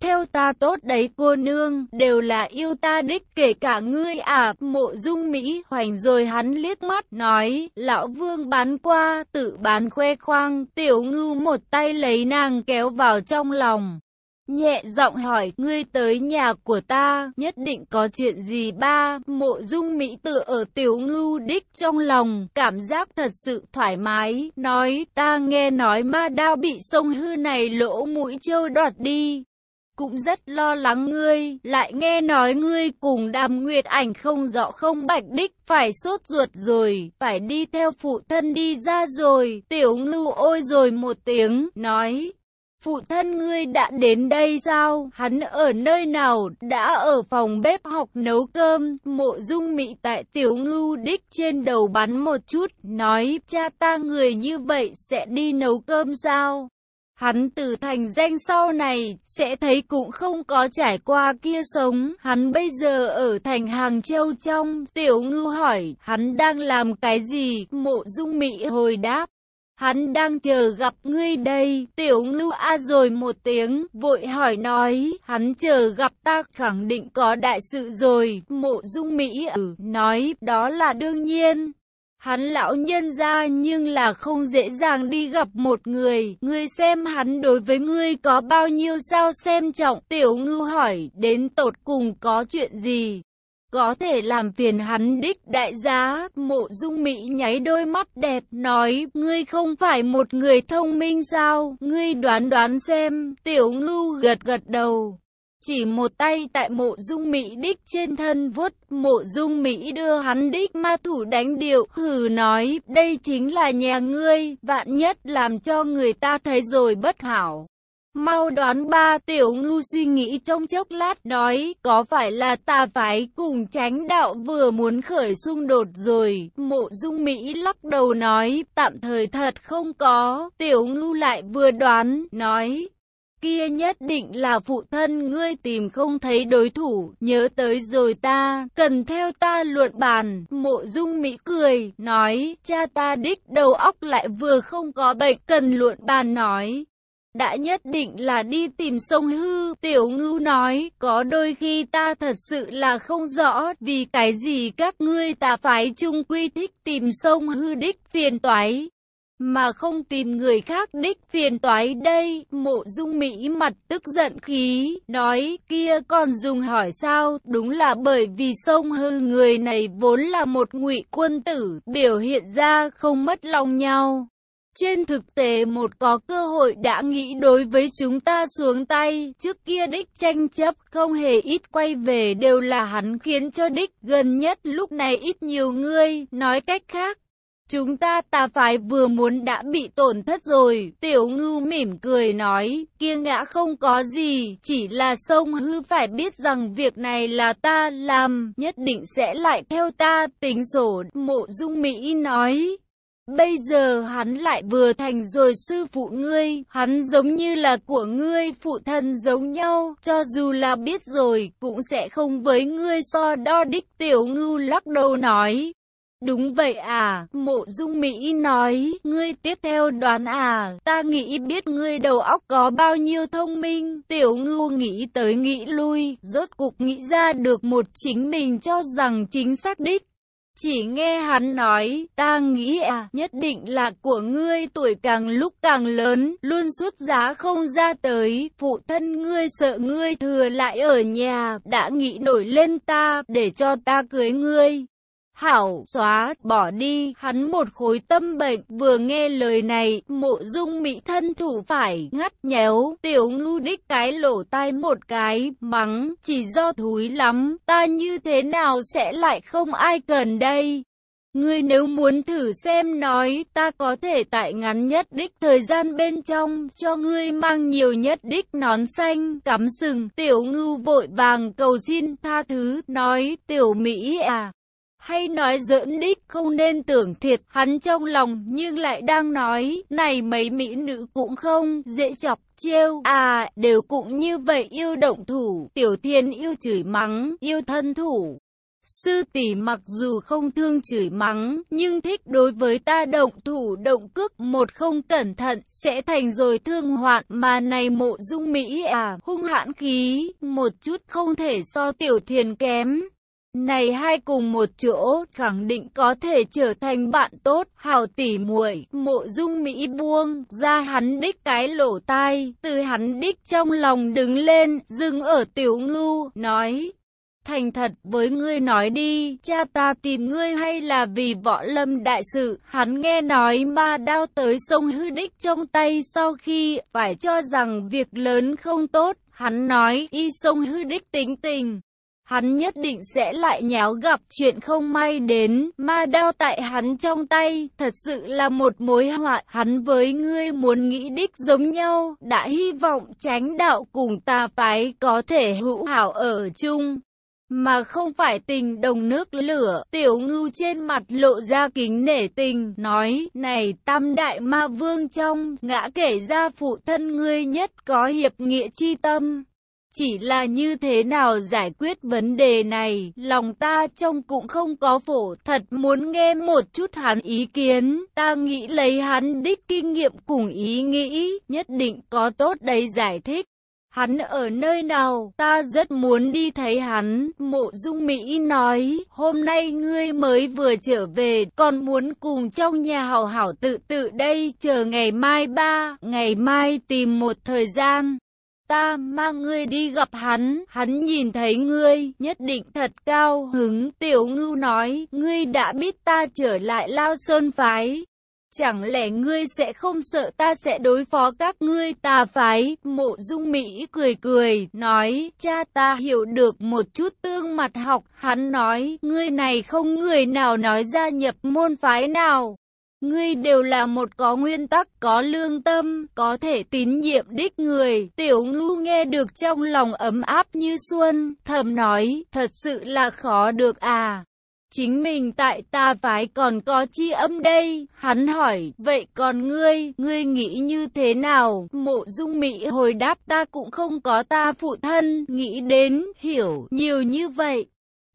theo ta tốt đấy cô nương, đều là yêu ta đích kể cả ngươi à, mộ dung Mỹ hoành rồi hắn liếc mắt, nói, lão vương bán qua, tự bán khoe khoang, tiểu ngưu một tay lấy nàng kéo vào trong lòng. Nhẹ giọng hỏi, ngươi tới nhà của ta, nhất định có chuyện gì ba, mộ dung Mỹ tự ở tiểu ngưu đích trong lòng, cảm giác thật sự thoải mái, nói, ta nghe nói ma đao bị sông hư này lỗ mũi trâu đoạt đi, cũng rất lo lắng ngươi, lại nghe nói ngươi cùng đàm nguyệt ảnh không rõ không bạch đích, phải sốt ruột rồi, phải đi theo phụ thân đi ra rồi, tiểu ngưu ôi rồi một tiếng, nói. Phụ thân ngươi đã đến đây sao? Hắn ở nơi nào? Đã ở phòng bếp học nấu cơm. Mộ dung mị tại tiểu ngưu đích trên đầu bắn một chút. Nói cha ta người như vậy sẽ đi nấu cơm sao? Hắn từ thành danh sau này, sẽ thấy cũng không có trải qua kia sống. Hắn bây giờ ở thành Hàng Châu trong, tiểu ngư hỏi, hắn đang làm cái gì? Mộ dung mị hồi đáp. Hắn đang chờ gặp ngươi đây, tiểu ngưu a rồi một tiếng, vội hỏi nói, hắn chờ gặp ta khẳng định có đại sự rồi, mộ dung Mỹ ừ, nói, đó là đương nhiên, Hắn lão nhân ra nhưng là không dễ dàng đi gặp một người, ngươi xem hắn đối với ngươi có bao nhiêu sao xem trọng, tiểu ngư hỏi, đến tột cùng có chuyện gì? Có thể làm phiền hắn đích đại giá, mộ dung mỹ nháy đôi mắt đẹp, nói, ngươi không phải một người thông minh sao, ngươi đoán đoán xem, tiểu ngưu gật gật đầu. Chỉ một tay tại mộ dung Mỹ đích trên thân vuốt, mộ dung Mỹ đưa hắn đích ma thủ đánh điệu, hừ nói, đây chính là nhà ngươi, vạn nhất làm cho người ta thấy rồi bất hảo. Mau đoán ba tiểu ngưu suy nghĩ trong chốc lát nói, có phải là tà phái cùng tránh đạo vừa muốn khởi xung đột rồi, mộ dung Mỹ lắc đầu nói, tạm thời thật không có, tiểu ngưu lại vừa đoán, nói, kia nhất định là phụ thân ngươi tìm không thấy đối thủ, nhớ tới rồi ta, cần theo ta luận bàn, mộ dung mỹ cười, nói, cha ta đích đầu óc lại vừa không có bệnh, cần luận bàn nói. Đã nhất định là đi tìm sông hư, tiểu ngưu nói, có đôi khi ta thật sự là không rõ, vì cái gì các ngươi ta phái chung quy thích tìm sông hư đích phiền toái mà không tìm người khác đích phiền toái đây. Mộ dung Mỹ mặt tức giận khí, nói kia còn dùng hỏi sao, đúng là bởi vì sông hư người này vốn là một ngụy quân tử, biểu hiện ra không mất lòng nhau. Trên thực tế một có cơ hội đã nghĩ đối với chúng ta xuống tay, trước kia đích tranh chấp không hề ít quay về đều là hắn khiến cho đích gần nhất lúc này ít nhiều người, nói cách khác, Chúng ta tà phái vừa muốn đã bị tổn thất rồi, tiểu ngưu mỉm cười nói, kia ngã không có gì, chỉ là sông hư phải biết rằng việc này là ta làm, nhất định sẽ lại theo ta. Tính sổ, mộ dung Mỹ nói. Bây giờ hắn lại vừa thành rồi sư phụ ngươi, hắn giống như là của ngươi phụ thân giống nhau, cho dù là biết rồi, cũng sẽ không với ngươi so đo đích tiểu ngưu lắc đầu nói. Đúng vậy à, mộ dung Mỹ nói, ngươi tiếp theo đoán à, ta nghĩ biết ngươi đầu óc có bao nhiêu thông minh, tiểu ngưu nghĩ tới nghĩ lui, rốt cục nghĩ ra được một chính mình cho rằng chính xác đích. Chỉ nghe hắn nói, ta nghĩ à, nhất định là của ngươi tuổi càng lúc càng lớn, luôn xuất giá không ra tới, phụ thân ngươi sợ ngươi thừa lại ở nhà, đã nghĩ nổi lên ta, để cho ta cưới ngươi. Hảo, xóa, bỏ đi, hắn một khối tâm bệnh, vừa nghe lời này, mộ dung mỹ thân thủ phải, ngắt nhéo, tiểu ngưu đích cái lỗ tai một cái, mắng, chỉ do thúi lắm, ta như thế nào sẽ lại không ai cần đây. Ngươi nếu muốn thử xem nói, ta có thể tại ngắn nhất đích thời gian bên trong, cho ngươi mang nhiều nhất đích nón xanh, cắm sừng, tiểu ngưu vội vàng cầu xin tha thứ, nói, tiểu Mỹ à, hay nói giỡn đích không nên tưởng thiệt hắn trong lòng nhưng lại đang nói này mấy mỹ nữ cũng không dễ chọc trêu. À đều cũng như vậy yêu động thủ tiểu thiên yêu chửi mắng yêu thân thủ. Sư tỷ mặc dù không thương chửi mắng, nhưng thích đối với ta động thủ động cước một không cẩn thận, sẽ thành rồi thương hoạn. Mà này mộ dung Mỹ à, hung hãn khí, một chút không thể so tiểu thiền kém. Này hai cùng một chỗ, khẳng định có thể trở thành bạn tốt, hào tỉ muội mộ dung Mỹ buông, ra hắn đích cái lỗ tai, từ hắn đích trong lòng đứng lên, dừng ở tiểu ngưu, nói. Thành thật với ngươi nói đi, cha ta tìm ngươi hay là vì võ lâm đại sự, hắn nghe nói ma đao tới sông hư đích trong tay sau khi phải cho rằng việc lớn không tốt, hắn nói y sông hư đích tính tình hắn nhất định sẽ lại nháo gặp chuyện không may đến, ma đao tại hắn trong tay, thật sự là một mối họa, hắn với ngươi muốn nghĩ đích giống nhau, đã hy vọng tránh đạo cùng ta phái có thể hữu hảo ở chung. Mà không phải tình đồng nước lửa, tiểu ngưu trên mặt lộ ra kính nể tình, nói, này tam đại ma vương trong, ngã kể ra phụ thân ngươi nhất có hiệp nghĩa chi tâm, chỉ là như thế nào giải quyết vấn đề này, lòng ta trông cũng không có phổ, thật muốn nghe một chút hắn ý kiến, ta nghĩ lấy hắn đích kinh nghiệm cùng ý nghĩ, nhất định có tốt đầy giải thích. Hắn ở nơi nào, ta rất muốn đi thấy hắn, mộ dung Mỹ nói, hôm nay ngươi mới vừa trở về, còn muốn cùng trong nhà hảo hảo tự tự đây, chờ ngày mai ba, ngày mai tìm một thời gian. Ta mang ngươi đi gặp hắn, hắn nhìn thấy ngươi, nhất định thật cao hứng. Tiểu ngưu nói, ngươi đã biết ta trở lại Lao Sơn Phái. Chẳng lẽ ngươi sẽ không sợ ta sẽ đối phó các ngươi tà phái? Mộ dung Mỹ cười cười, nói, cha ta hiểu được một chút tương mặt học. Hắn nói, ngươi này không người nào nói ra nhập môn phái nào. Ngươi đều là một có nguyên tắc, có lương tâm, có thể tín nhiệm đích người. Tiểu ngưu nghe được trong lòng ấm áp như xuân, thầm nói, thật sự là khó được à. Chính mình tại ta phái còn có chi âm đây, hắn hỏi, vậy còn ngươi, ngươi nghĩ như thế nào? Mộ dung mỹ hồi đáp ta cũng không có ta phụ thân, nghĩ đến, hiểu, nhiều như vậy.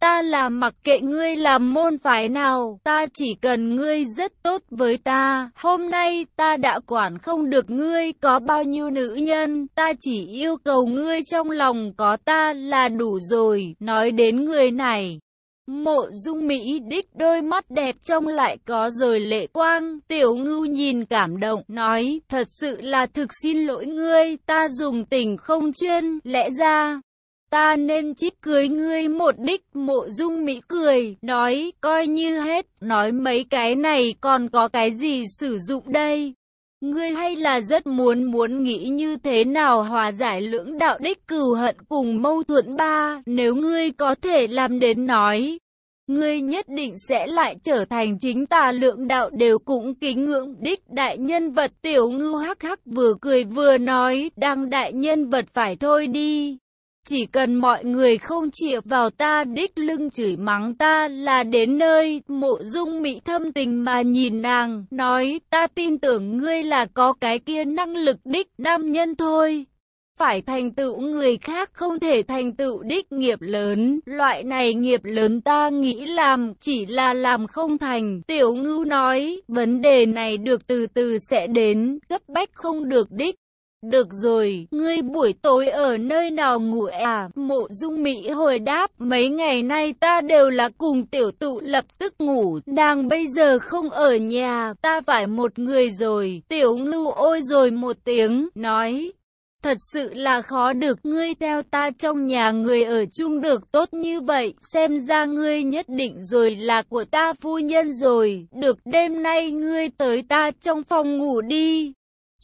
Ta là mặc kệ ngươi làm môn phái nào, ta chỉ cần ngươi rất tốt với ta. Hôm nay ta đã quản không được ngươi có bao nhiêu nữ nhân, ta chỉ yêu cầu ngươi trong lòng có ta là đủ rồi. Nói đến người này, Mộ dung Mỹ đích đôi mắt đẹp trong lại có rồi lệ quang, tiểu ngưu nhìn cảm động, nói, thật sự là thực xin lỗi ngươi, ta dùng tình không chuyên, lẽ ra, ta nên chích cưới ngươi một đích, mộ dung Mỹ cười, nói, coi như hết, nói mấy cái này còn có cái gì sử dụng đây. Ngươi hay là rất muốn muốn nghĩ như thế nào hòa giải lưỡng đạo đích cừu hận cùng mâu thuẫn ba, nếu ngươi có thể làm đến nói. ngươi nhất định sẽ lại trở thành chính tà lượng đạo đều cũng kính ngưỡng đích đại nhân vật tiểu ngưu hắc hắc vừa cười vừa nói, đang đại nhân vật phải thôi đi. Chỉ cần mọi người không chịu vào ta đích lưng chửi mắng ta là đến nơi, mộ dung mỹ thâm tình mà nhìn nàng, nói ta tin tưởng ngươi là có cái kia năng lực đích nam nhân thôi. Phải thành tựu người khác không thể thành tựu đích nghiệp lớn, loại này nghiệp lớn ta nghĩ làm, chỉ là làm không thành. Tiểu ngưu nói, vấn đề này được từ từ sẽ đến, cấp bách không được đích. Được rồi, ngươi buổi tối ở nơi nào ngủ à? Mộ dung Mỹ hồi đáp, mấy ngày nay ta đều là cùng tiểu tụ lập tức ngủ, nàng bây giờ không ở nhà, ta phải một người rồi. Tiểu ngưu ôi rồi một tiếng, nói, Thật sự là khó được ngươi theo ta trong nhà người ở chung được tốt như vậy, xem ra ngươi nhất định rồi là của ta phu nhân rồi, được đêm nay ngươi tới ta trong phòng ngủ đi.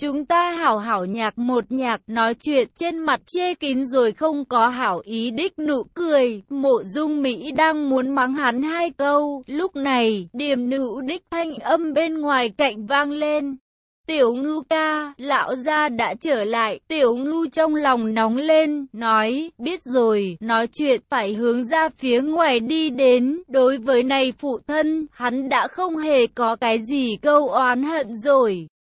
Chúng ta hảo hảo nhạc một nhạc nói chuyện trên mặt chê kín rồi không có hảo ý đích nụ cười. Mộ dung Mỹ đang muốn mắng hắn hai câu. Lúc này, điểm nữ đích thanh âm bên ngoài cạnh vang lên. Tiểu ngưu ca, lão gia đã trở lại, tiểu ngưu trong lòng nóng lên, nói, biết rồi, nói chuyện phải hướng ra phía ngoài đi đến, đối với này phụ thân, hắn đã không hề có cái gì câu oán hận rồi.